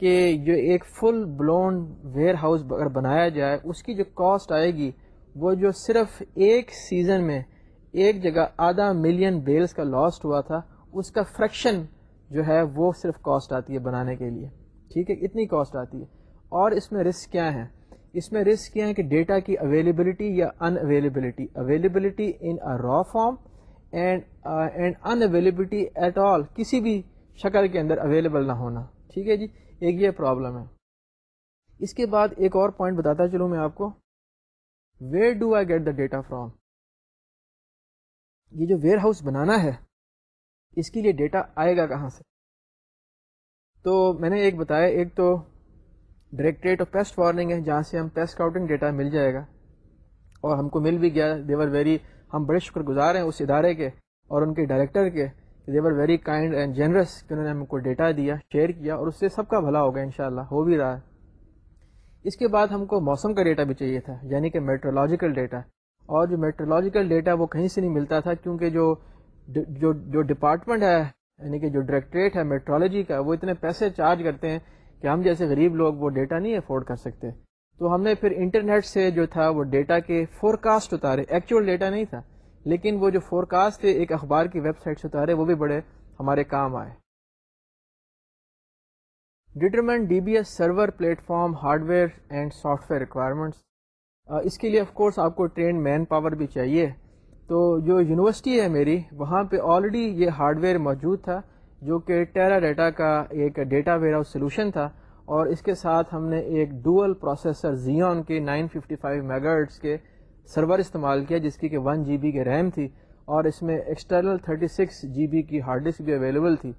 کہ جو ایک فل بلون ویئر ہاؤس اگر بنایا جائے، اس کی جو کاسٹ آئے گی، وہ جو صرف ایک سیزن میں ایک جگہ آدھا ملین بیلز کا لاسٹ ہوا تھا، اس کا فریکشن جو ہے وہ صرف کاسٹ آتی ہے بنانے کے لیے. ٹھیک ہے؟ اتنی کاسٹ آتی ہے. اور اس میں رسک کیا ہے اس میں رسک کیا ہے کہ ڈیٹا کی اویلیبلٹی یا ان availability availability in raw form and and in availability at all کسی بھی شکل کے اندر اویلیبل نہ ہونا. ٹھیک ہے جی؟ ایک یہ پرابلم ہے. اس کے بعد ایک اور پوائنٹ بتاتا چلوں میں آپ کو. Where do I get the data from یہ جو ویئر ہاؤس بنانا ہے، اس کے لیے ڈیٹا آئے گا کہاں سے؟ تو میں نے ایک بتایا، ایک تو ڈائریکٹریٹ آف پیسٹ وارننگ ہے، جہاں سے ہم پیسٹ کاؤٹنگ ڈیٹا مل جائے گا، اور ہم کو مل بھی گیا. دیور ویری ہم بڑے شکر گزار ہیں اس ادارے کے اور ان کے ڈائریکٹر کے they were very kind and generous کہ انہوں نے ہم کو ڈیٹا دیا شیئر کیا اور اس سے سب کا بھلا ہوگا انشاءاللہ، ہو بھی رہا ہے۔ اس کے بعد ہم کو موسم کا ڈیٹا بھی چاہیے تھا یعنی کہ میٹرولوجیکل ڈیٹا اور جو میٹرولوجیکل ڈیٹا وہ کہیں سے نہیں ملتا تھا، کیونکہ جو جو جو ڈپارٹمنٹ ہے یعنی کہ جو ڈائریکٹریٹ ہے میٹرولوجی کا، وہ اتنے پیسے چارج کرتے ہیں کہ ہم جیسے غریب لوگ وہ ڈیٹا نہیں افورڈ کر سکتے۔ تو ہم نے پھر انٹرنیٹ سے جو تھا وہ ڈیٹا کے فور کاسٹ اتارے. ایکچوئل ڈیٹا نہیں تھا. لیکن وہ جو فور کاسٹ تھے، ایک اخبار کی ویب سائٹ سے اتارے، وہ بھی بڑے ہمارے کام آئے. Determine D B S server platform hardware and software requirements اس کے لیے آف کورس آپ کو ٹرین مین پاور بھی چاہیے. تو جو یونیورسٹی ہے میری، وہاں پہ آلریڈی یہ ہارڈ ویئر موجود تھا، جو کہ ٹیرا ڈیٹا کا ایک ڈیٹا ویئر ہاؤس سلوشن تھا. اور اس کے ساتھ ہم نے ایک ڈوئل پروسیسر زیون کے 955 ففٹی فائیو میگاٹس کے سرور استعمال کیا، جس کی کہ ون جی بی کے ریم تھی اور اس میں ایکسٹرنل 36 سکس جی بی کی ہارڈ ڈسک بھی اویلیبل تھی۔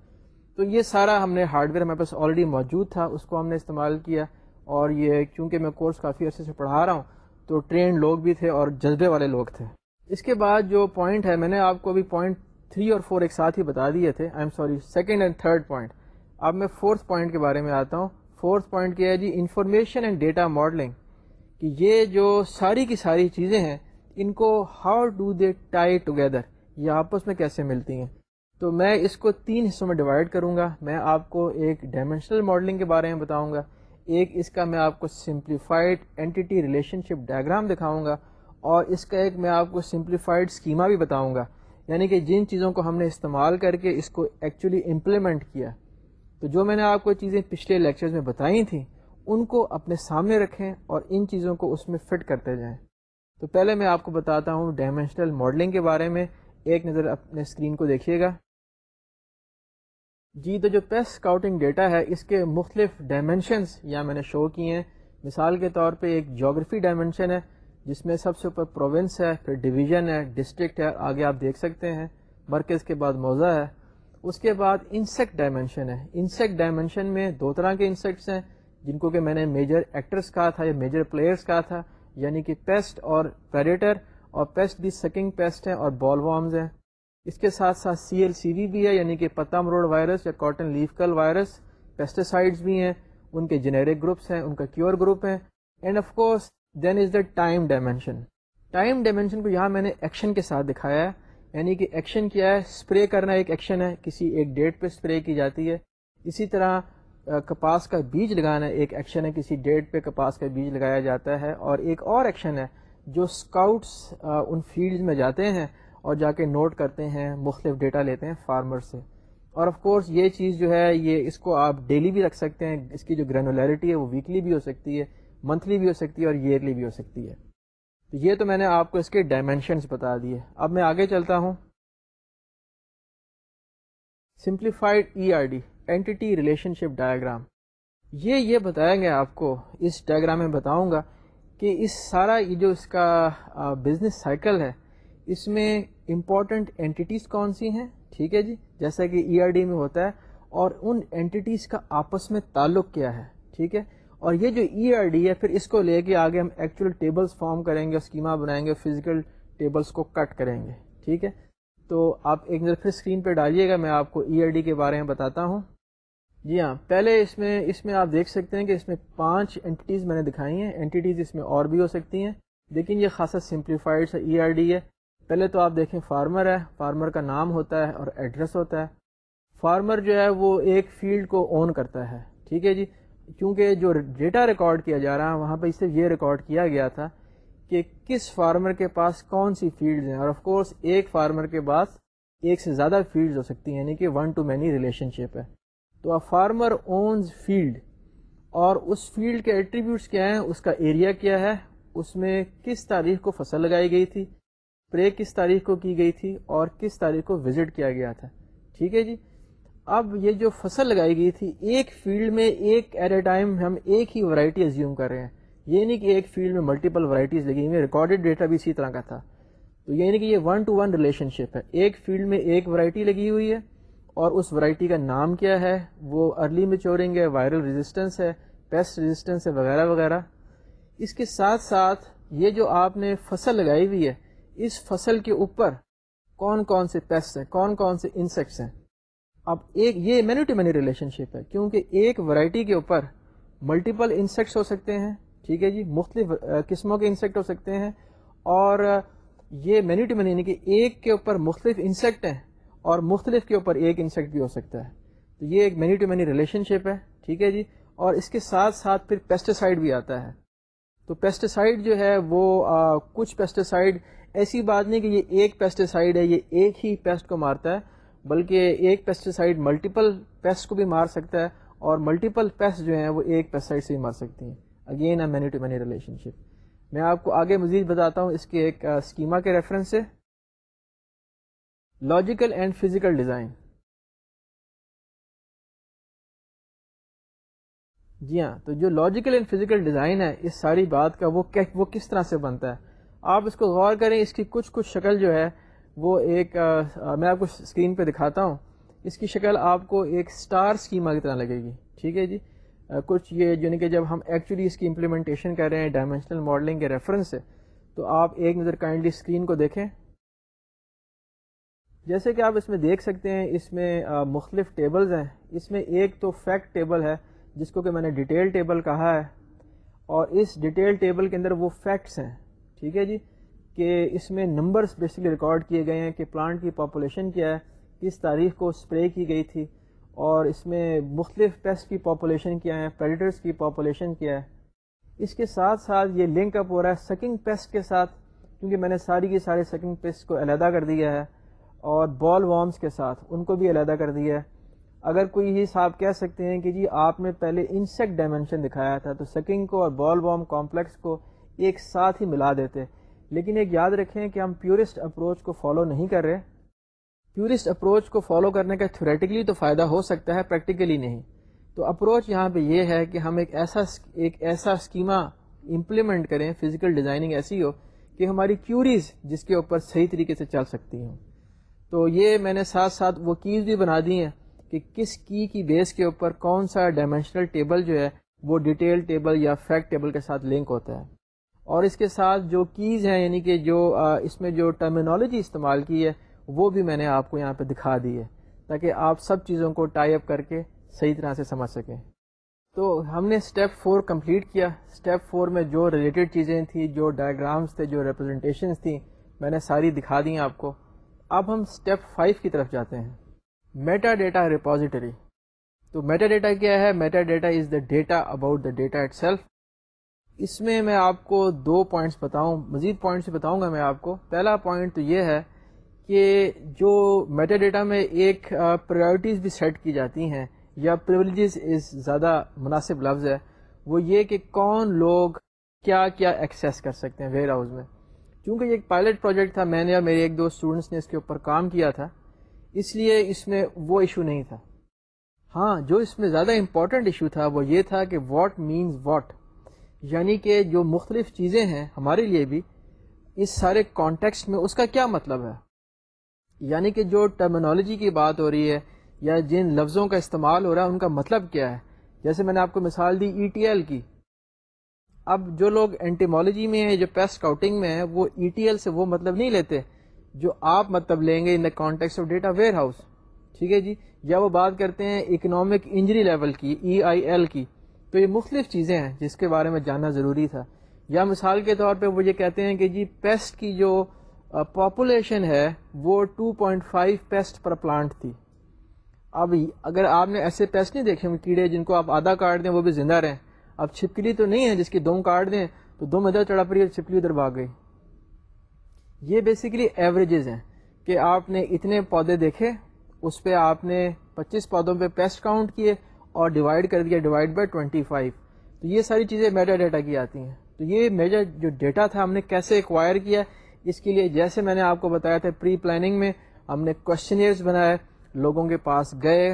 تو یہ سارا ہم نے ہارڈ ویئر ہمارے پاس آلریڈی موجود تھا، اس کو ہم نے استعمال کیا اور یہ چونکہ میں کورس کافی عرصے سے پڑھا رہا ہوں، تو ٹرینڈ لوگ بھی تھے اور جذبے والے لوگ تھے۔ اس کے بعد جو پوائنٹ ہے، میں نے آپ کو ابھی پوائنٹ تھری اور فور ایک ساتھ ہی بتا دیے تھے۔ I'm sorry second and third point اب میں فورتھ پوائنٹ کے بارے میں آتا ہوں۔ فورتھ پوائنٹ کیا ہے جی انفارمیشن اینڈ ڈیٹا ماڈلنگ۔ کہ یہ جو ساری کی ساری چیزیں ہیں، ان کو how do they tie together یہ آپس میں کیسے ملتی ہیں؟ تو میں اس کو تین حصوں میں ڈیوائڈ کروں گا۔ میں آپ کو ایک ڈائمینشنل ماڈلنگ کے بارے میں بتاؤں گا۔ ایک اس کا میں آپ کو simplified entity relationship diagram دکھاؤں گا۔ اور اس کا ایک میں آپ کو سمپلیفائڈ اسکیما بھی بتاؤں گا۔ یعنی کہ جن چیزوں کو ہم نے استعمال کر کے اس کو ایکچولی امپلیمنٹ کیا۔ تو جو میں نے آپ کو چیزیں پچھلے لیکچرز میں بتائی تھیں، ان کو اپنے سامنے رکھیں اور ان چیزوں کو اس میں فٹ کرتے جائیں۔ تو پہلے میں آپ کو بتاتا ہوں ڈائمینشنل ماڈلنگ کے بارے میں۔ ایک نظر اپنے اسکرین کو دیکھیے گا۔ جی تو جو پیس اسکاؤٹنگ ڈیٹا ہے، اس کے مختلف ڈائمینشنس یا میں نے شو کیے ہیں۔ مثال کے طور پہ ایک جغرفی ڈائمینشن ہے، جس میں سب سے اوپر پروونس ہے، پھر ڈویژن ہے ڈسٹرکٹ ہے، آگے آپ دیکھ سکتے ہیں۔ مرکز کے بعد موضع ہے۔ اس کے بعد انسیکٹ ڈائمینشن ہے۔ انسیکٹ ڈائمینشن میں دو طرح کے انسیکٹس ہیں، جن کو کہ میں نے میجر ایکٹرس کہا تھا یا میجر پلیئرس کہا تھا یعنی کہ پیسٹ اور پیریٹر اور پیسٹ بھی سکنگ پیسٹ ہیں اور بال وارمز ہیں۔ اس کے ساتھ ساتھ سی ایل سی وی بھی ہے یعنی کہ پتہ مروڑ وائرس یا cotton leaf curl virus pesticides بھی ہیں۔ ان کے جنیرک گروپس ہیں، ان کا کیور گروپ ہیں۔ And of course then is the time dimension time dimension کو یہاں میں نے ایکشن کے ساتھ دکھایا ہے۔ یعنی کہ ایکشن کیا ہے؟ اسپرے کرنا ایک ایکشن ہے، کسی ایک ڈیٹ پہ اسپرے کی جاتی ہے۔ اسی طرح کپاس کا بیج لگانا ایک ایکشن ہے، کسی ڈیٹ پہ کپاس کا بیج لگایا جاتا ہے۔ اور ایک اور ایکشن ہے، جو اسکاؤٹس ان فیلڈ میں جاتے ہیں اور جا کے نوٹ کرتے ہیں، مختلف ڈیٹا لیتے ہیں فارمر سے۔ اور آف کورس یہ چیز جو ہے، یہ اس کو آپ ڈیلی بھی رکھ سکتے ہیں۔ اس کی جو گرینولیرٹی ہے، وہ ویکلی بھی ہو سکتی ہے منتھلی بھی ہو سکتی ہے اور ایئرلی بھی ہو سکتی ہے۔ تو یہ تو میں نے آپ کو اس کے ڈائمینشنس بتا دیے۔ اب میں آگے چلتا ہوں۔ Simplified E R D entity relationship diagram یہ یہ بتائیں گے آپ کو، اس ڈائیگرام میں بتاؤں گا کہ اس سارا یہ جو اس کا بزنس سائیکل ہے، اس میں امپورٹنٹ اینٹیز کون سی ہیں؟ ٹھیک ہے جی جیسا کہ ای آر ڈی میں ہوتا ہے، اور ان اینٹیز کا آپس میں تعلق کیا ہے۔ ٹھیک ہے؟ اور یہ جو ای آر ڈی ہے، پھر اس کو لے کے آگے ہم ایکچوئل ٹیبلز فارم کریں گے اسکیما بنائیں گے فزیکل ٹیبلز کو کٹ کریں گے، ٹھیک ہے؟ تو آپ ایک نظر پھر اسکرین پہ ڈالیے گا، میں آپ کو ای آر ڈی کے بارے میں بتاتا ہوں۔ جی ہاں پہلے اس میں اس میں آپ دیکھ سکتے ہیں کہ اس میں پانچ اینٹیز میں نے دکھائی ہیں۔ اینٹیز اس میں اور بھی ہو سکتی ہیں، لیکن یہ خاصا سمپلیفائڈ سا ای آر ڈی ہے۔ پہلے تو آپ دیکھیں فارمر ہے فارمر کا نام ہوتا ہے اور ایڈریس ہوتا ہے۔ فارمر جو ہے وہ ایک فیلڈ کو اون کرتا ہے، ٹھیک ہے جی؟ کیونکہ جو ڈیٹا ریکارڈ کیا جا رہا ہے، وہاں پہ صرف یہ ریکارڈ کیا گیا تھا کہ کس فارمر کے پاس کون سی فیلڈز ہیں۔ اور آف کورس ایک فارمر کے پاس ایک سے زیادہ فیلڈز ہو سکتی ہیں یعنی کہ one to many relationship ہے۔ تو ا فارمر اونز فیلڈ اور اس فیلڈ کے ایٹریبیوٹس کیا ہیں؟ اس کا ایریا کیا ہے؟ اس میں کس تاریخ کو فصل لگائی گئی تھی؟ پرے کس تاریخ کو کی گئی تھی؟ اور کس تاریخ کو وزٹ کیا گیا تھا۔ ٹھیک ہے جی؟ اب یہ جو فصل لگائی گئی تھی، ایک فیلڈ میں ایک ایٹ اے ٹائم ہم ایک ہی ورائٹی ازیوم کر رہے ہیں۔ یہ نہیں کہ ایک فیلڈ میں ملٹیپل ورائٹیز لگی ہوئی ریکارڈیڈ ڈیٹا بھی اسی طرح کا تھا۔ تو یہ نہیں کہ یہ one to one relationship ہے۔ ایک فیلڈ میں ایک ورائٹی لگی ہوئی ہے اور اس ورائٹی کا نام کیا ہے؟ وہ ارلی میچورنگ ہے وائرل ریزسٹنس ہے پیسٹ ریزسٹنس ہے، وغیرہ وغیرہ۔ اس کے ساتھ ساتھ یہ جو آپ نے فصل لگائی ہوئی ہے، اس فصل کے اوپر کون کون سے پیسٹ ہیں، کون کون سے انسیکٹس ہیں؟ اب ایک یہ many to many relationship ہے کیونکہ ایک ورائٹی کے اوپر ملٹیپل انسیکٹس ہو سکتے ہیں ٹھیک ہے جی؟ مختلف قسموں کے انسیکٹ ہو سکتے ہیں اور یہ مینی ٹو مینی یعنی کہ ایک کے اوپر مختلف انسیکٹ ہیں اور مختلف کے اوپر ایک انسیکٹ بھی ہو سکتا ہے۔ تو یہ ایک many to many relationship ہے ٹھیک ہے جی؟ اور اس کے ساتھ ساتھ پھر پیسٹیسائڈ بھی آتا ہے۔ تو پیسٹیسائڈ جو ہے وہ آ, کچھ پیسٹیسائڈ ایسی بات نہیں کہ یہ ایک پیسٹیسائڈ ہے یہ ایک ہی پیسٹ کو مارتا ہے۔ بلکہ ایک پیسٹیسائڈ ملٹیپل پیسٹ کو بھی مار سکتا ہے اور ملٹیپل پیسٹ جو ہیں وہ ایک پیسٹیسائڈ سے بھی مار سکتی ہیں۔ Again a many to many relationship میں آپ کو آگے مزید بتاتا ہوں اس کے ایک اسکیما کے ریفرنس سے۔ لاجیکل اینڈ فزیکل ڈیزائن جی ہاں تو جو لاجیکل اینڈ فزیکل ڈیزائن ہے، اس ساری بات کا وہ وہ کس طرح سے بنتا ہے؟ آپ اس کو غور کریں، اس کی کچھ کچھ شکل جو ہے وہ ایک میں آپ کو اسکرین پہ دکھاتا ہوں۔ اس کی شکل آپ کو ایک اسٹار اسکیما کی طرح لگے گی۔ ٹھیک ہے جی؟ کچھ یہ یعنی کہ جب ہم ایکچولی اس کی امپلیمنٹیشن کر رہے ہیں ڈائمینشنل ماڈلنگ کے ریفرنس سے، تو آپ ایک نظر کائنڈلی اسکرین کو دیکھیں۔ جیسے کہ آپ اس میں دیکھ سکتے ہیں، اس میں مختلف ٹیبلز ہیں۔ اس میں ایک تو فیکٹ ٹیبل ہے، جس کو کہ میں نے ڈیٹیل ٹیبل کہا ہے۔ اور اس ڈیٹیل ٹیبل کے اندر وہ فیکٹس ہیں۔ ٹھیک ہے جی؟ کہ اس میں نمبرز بیسکلی ریکارڈ کیے گئے ہیں کہ پلانٹ کی پاپولیشن کیا ہے، کس تاریخ کو اسپرے کی گئی تھی، اور اس میں مختلف پیسٹ کی پاپولیشن کیا ہے پیڈیٹرس کی پاپولیشن کیا ہے۔ اس کے ساتھ ساتھ یہ لنک اپ ہو رہا ہے سکنگ پیسٹ کے ساتھ، کیونکہ میں نے ساری کی سارے سکنگ پیسٹ کو علیحدہ کر دیا ہے، اور بال وارمس کے ساتھ ان کو بھی علیحدہ کر دیا ہے۔ اگر کوئی یہ صاحب کہہ سکتے ہیں کہ جی آپ نے پہلے انسیکٹ ڈائمینشن دکھایا تھا، تو سکنگ کو اور بال وارم کمپلیکس کو ایک ساتھ ہی ملا دیتے۔ لیکن ایک یاد رکھیں کہ ہم پیورسٹ اپروچ کو فالو نہیں کر رہے۔ پیورسٹ اپروچ کو فالو کرنے کا تھوریٹیکلی تو فائدہ ہو سکتا ہے پریکٹیکلی نہیں۔ تو اپروچ یہاں پہ یہ ہے کہ ہم ایک ایسا ایک ایسا اسکیما امپلیمنٹ کریں فزیکل ڈیزائننگ ایسی ہو کہ ہماری کیوریز جس کے اوپر صحیح طریقے سے چل سکتی ہوں۔ تو یہ میں نے ساتھ ساتھ وہ کیز بھی بنا دی ہیں کہ کس کی کی بیس کے اوپر کون سا ڈائمینشنل ٹیبل جو ہے، وہ ڈیٹیل ٹیبل یا فیکٹ ٹیبل کے ساتھ لنک ہوتا ہے۔ اور اس کے ساتھ جو کیز ہیں یعنی کہ جو اس میں جو ٹرمینالوجی استعمال کی ہے، وہ بھی میں نے آپ کو یہاں پہ دکھا دی ہے، تاکہ آپ سب چیزوں کو ٹائی اپ کر کے صحیح طرح سے سمجھ سکیں۔ تو ہم نے اسٹیپ فور کمپلیٹ کیا۔ اسٹیپ فور میں جو ریلیٹڈ چیزیں تھیں، جو ڈائیگرامس تھے، جو ریپرزنٹیشنس تھیں، میں نے ساری دکھا دی ہیں آپ کو۔ اب ہم اسٹیپ فائیو کی طرف جاتے ہیں۔ میٹا ڈیٹا ریپازیٹری تو میٹا ڈیٹا کیا ہے؟ Meta data is the data about the data itself اس میں میں آپ کو دو پوائنٹس بتاؤں، مزید پوائنٹس بتاؤں گا میں آپ کو۔ پہلا پوائنٹ تو یہ ہے کہ جو میٹا ڈیٹا میں ایک پرائرٹیز بھی سیٹ کی جاتی ہیں یا پریولیجز از زیادہ مناسب لفظ ہے، وہ یہ کہ کون لوگ کیا کیا ایکسیس کر سکتے ہیں ویئر ہاؤس میں۔ چونکہ یہ ایک پائلٹ پروجیکٹ تھا، میں نے اور میرے ایک دو اسٹوڈنٹس نے اس کے اوپر کام کیا تھا، اس لیے اس میں وہ ایشو نہیں تھا۔ ہاں جو اس میں زیادہ امپورٹنٹ ایشو تھا وہ یہ تھا کہ واٹ مینز واٹ یعنی کہ جو مختلف چیزیں ہیں ہمارے لیے بھی، اس سارے کانٹیکسٹ میں اس کا کیا مطلب ہے؟ یعنی کہ جو ٹرمنالوجی کی بات ہو رہی ہے یا جن لفظوں کا استعمال ہو رہا ہے، ان کا مطلب کیا ہے؟ جیسے میں نے آپ کو مثال دی ای ٹی ایل کی۔ اب جو لوگ اینٹیمالوجی میں ہیں، جو پیسٹ اسکاؤٹنگ میں ہیں، وہ ای ٹی ایل سے وہ مطلب نہیں لیتے جو آپ مطلب لیں گے in the context of data warehouse ٹھیک ہے جی؟ یا وہ بات کرتے ہیں اکنامک انجری لیول کی ای آئی ایل کی۔ تو یہ مختلف چیزیں ہیں جس کے بارے میں جاننا ضروری تھا۔ یا مثال کے طور پہ وہ یہ کہتے ہیں کہ جی پیسٹ کی جو پاپولیشن ہے، وہ 2.5 پیسٹ پر پلانٹ تھی۔ اب اگر آپ نے ایسے پیسٹ نہیں دیکھے کیڑے جن کو آپ آدھا کاٹ دیں، وہ بھی زندہ رہیں۔ اب چھپکلی تو نہیں ہے جس کی دوم کاٹ دیں، تو دو ادھر چڑھا پڑی اور چھپکلی ادھر بھاگ گئی۔ یہ بیسیکلی ایوریجز ہیں کہ آپ نے اتنے پودے دیکھے، اس پہ آپ نے پچیس پودوں پہ پیسٹ کاؤنٹ کیے اور ڈیوائڈ کر دیا ڈیوائڈ بائی ٹوینٹی فائیو تو یہ ساری چیزیں میٹا ڈیٹا کی آتی ہیں. تو یہ میجر جو ڈیٹا تھا ہم نے کیسے ایکوائر کیا، اس کے لیے جیسے میں نے آپ کو بتایا تھا پری پلاننگ میں، ہم نے کوشچنیئرس بنائے، لوگوں کے پاس گئے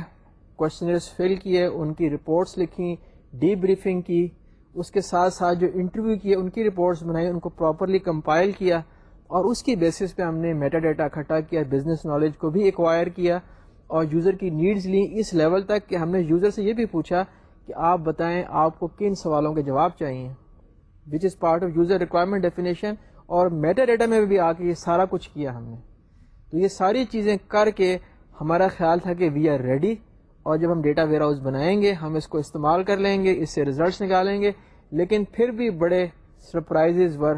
کوشچنرس فل کیے، ان کی رپورٹس لکھیں ڈی بریفنگ کی، اس کے ساتھ ساتھ جو انٹرویو کیے، ان کی رپورٹس بنائی، ان کو پراپرلی کمپائل کیا، اور اس کی بیسس پہ ہم نے میٹا ڈیٹا اکٹھا کیا بزنس نالج کو بھی ایکوائر کیا اور یوزر کی نیڈز لیں اس لیول تک کہ ہم نے یوزر سے یہ بھی پوچھا کہ آپ بتائیں آپ کو کن سوالوں کے جواب چاہیے۔ Which is part of user requirement definition اور میٹا ڈیٹا میں بھی آ کے یہ سارا کچھ کیا ہم نے۔ تو یہ ساری چیزیں کر کے ہمارا خیال تھا کہ وی آر ریڈی اور جب ہم ڈیٹا ویئر ہاؤس بنائیں گے، ہم اس کو استعمال کر لیں گے، اس سے ریزلٹس نکالیں گے۔ لیکن پھر بھی بڑے سرپرائزز ور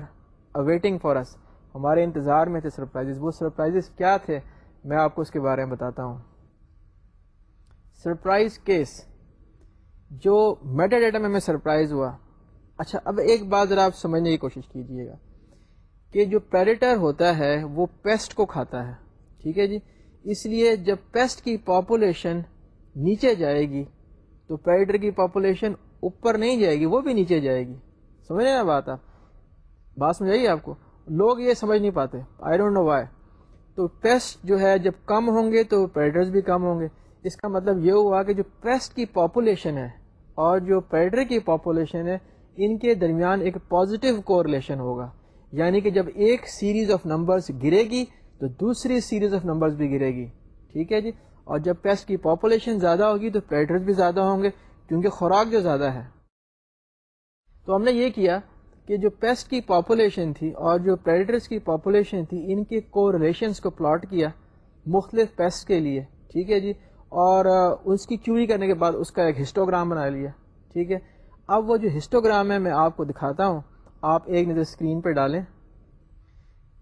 اویٹنگ فار اس ہمارے انتظار میں تھے سرپرائزز وہ سرپرائزز کیا تھے؟ میں آپ کو اس کے بارے میں بتاتا ہوں۔ سرپرائز کیس جو میٹا ڈیٹا میں میں سرپرائز ہوا۔ اچھا اب ایک بات ذرا آپ سمجھنے کی کوشش کیجیے گا کہ جو پیریٹر ہوتا ہے، وہ پیسٹ کو کھاتا ہے۔ ٹھیک ہے جی؟ اس لیے جب پیسٹ کی پاپولیشن نیچے جائے گی، تو پیڈر کی پاپولیشن اوپر نہیں جائے گی، وہ بھی نیچے جائے گی۔ سمجھ نا بات آپ؟ بات سمجھائیے آپ کو؟ لوگ یہ سمجھ نہیں پاتے۔ آئی ڈونٹ نو وائی تو پیسٹ جو ہے، جب کم ہوں گے تو پیڈرز بھی کم ہوں گے۔ اس کا مطلب یہ ہوا کہ جو پیسٹ کی پاپولیشن ہے اور جو پیڈر کی پاپولیشن ہے، ان کے درمیان ایک پازیٹیو کوریلیشن ہوگا۔ یعنی کہ جب ایک سیریز آف نمبرز گرے گی، تو دوسری سیریز آف نمبرز بھی گرے گی۔ ٹھیک ہے جی؟ اور جب پیسٹ کی پاپولیشن زیادہ ہوگی، تو پیٹرز بھی زیادہ ہوں گے، کیونکہ خوراک جو زیادہ ہے۔ تو ہم نے یہ کیا کہ جو پیسٹ کی پاپولیشن تھی اور جو پیٹرز کی پاپولیشن تھی، ان کے کو ریلیشنس کو پلاٹ کیا مختلف پیسٹ کے لیے۔ ٹھیک ہے جی؟ اور اس کی چوری کرنے کے بعد اس کا ایک ہسٹوگرام بنا لیا، ٹھیک ہے؟ اب وہ جو ہسٹوگرام ہے، میں آپ کو دکھاتا ہوں۔ آپ ایک نظر اسکرین پہ ڈالیں۔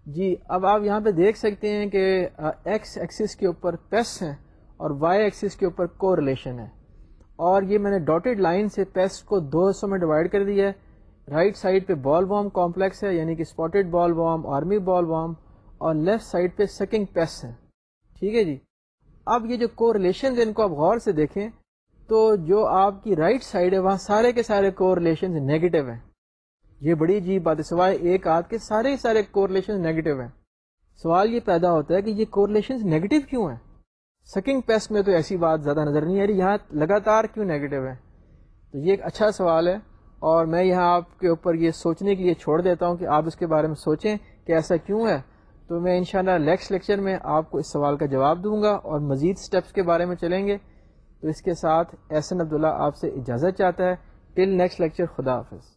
جی اب آپ یہاں پہ دیکھ سکتے ہیں کہ ایکس ایکسس کے اوپر پیسٹ ہیں اور وائی ایکسس کے اوپر کو ریلیشن ہے۔ اور یہ میں نے ڈاٹیڈ لائن سے پیسٹ کو دو حصوں میں ڈیوائڈ کر دیا ہے۔ رائٹ سائڈ پہ بال وام کمپلیکس ہے یعنی کہ اسپاٹیڈ بال وام آرمی بال وام اور لیفٹ سائڈ پہ سکنگ پیسٹ ہیں۔ ٹھیک ہے جی؟ اب یہ جو کو ریلیشن ان کو آپ غور سے دیکھیں تو جو آپ کی رائٹ سائڈ ہے، وہاں سارے کے سارے کوریلیشن نیگیٹو ہیں۔ یہ بڑی عجیب بات ہے۔ سوائے ایک آدھ کے سارے سارے کوریلیشن نیگیٹو ہیں۔ سوال یہ پیدا ہوتا ہے کہ یہ کوریلیشن نیگیٹو کیوں ہیں؟ سکنگ پیسٹ میں تو ایسی بات زیادہ نظر نہیں آ رہی، یہاں لگاتار کیوں نیگیٹو ہے تو یہ ایک اچھا سوال ہے اور میں یہاں آپ کے اوپر یہ سوچنے کے لیے چھوڑ دیتا ہوں کہ آپ اس کے بارے میں سوچیں کہ ایسا کیوں ہے۔ تو میں انشاءاللہ شاء نیکسٹ لیکچر میں آپ کو اس سوال کا جواب دوں گا اور مزید سٹیپس کے بارے میں چلیں گے۔ تو اس کے ساتھ احسن عبداللہ آپ سے اجازت چاہتا ہے۔ ٹل نیکسٹ لیکچر خدا حافظ۔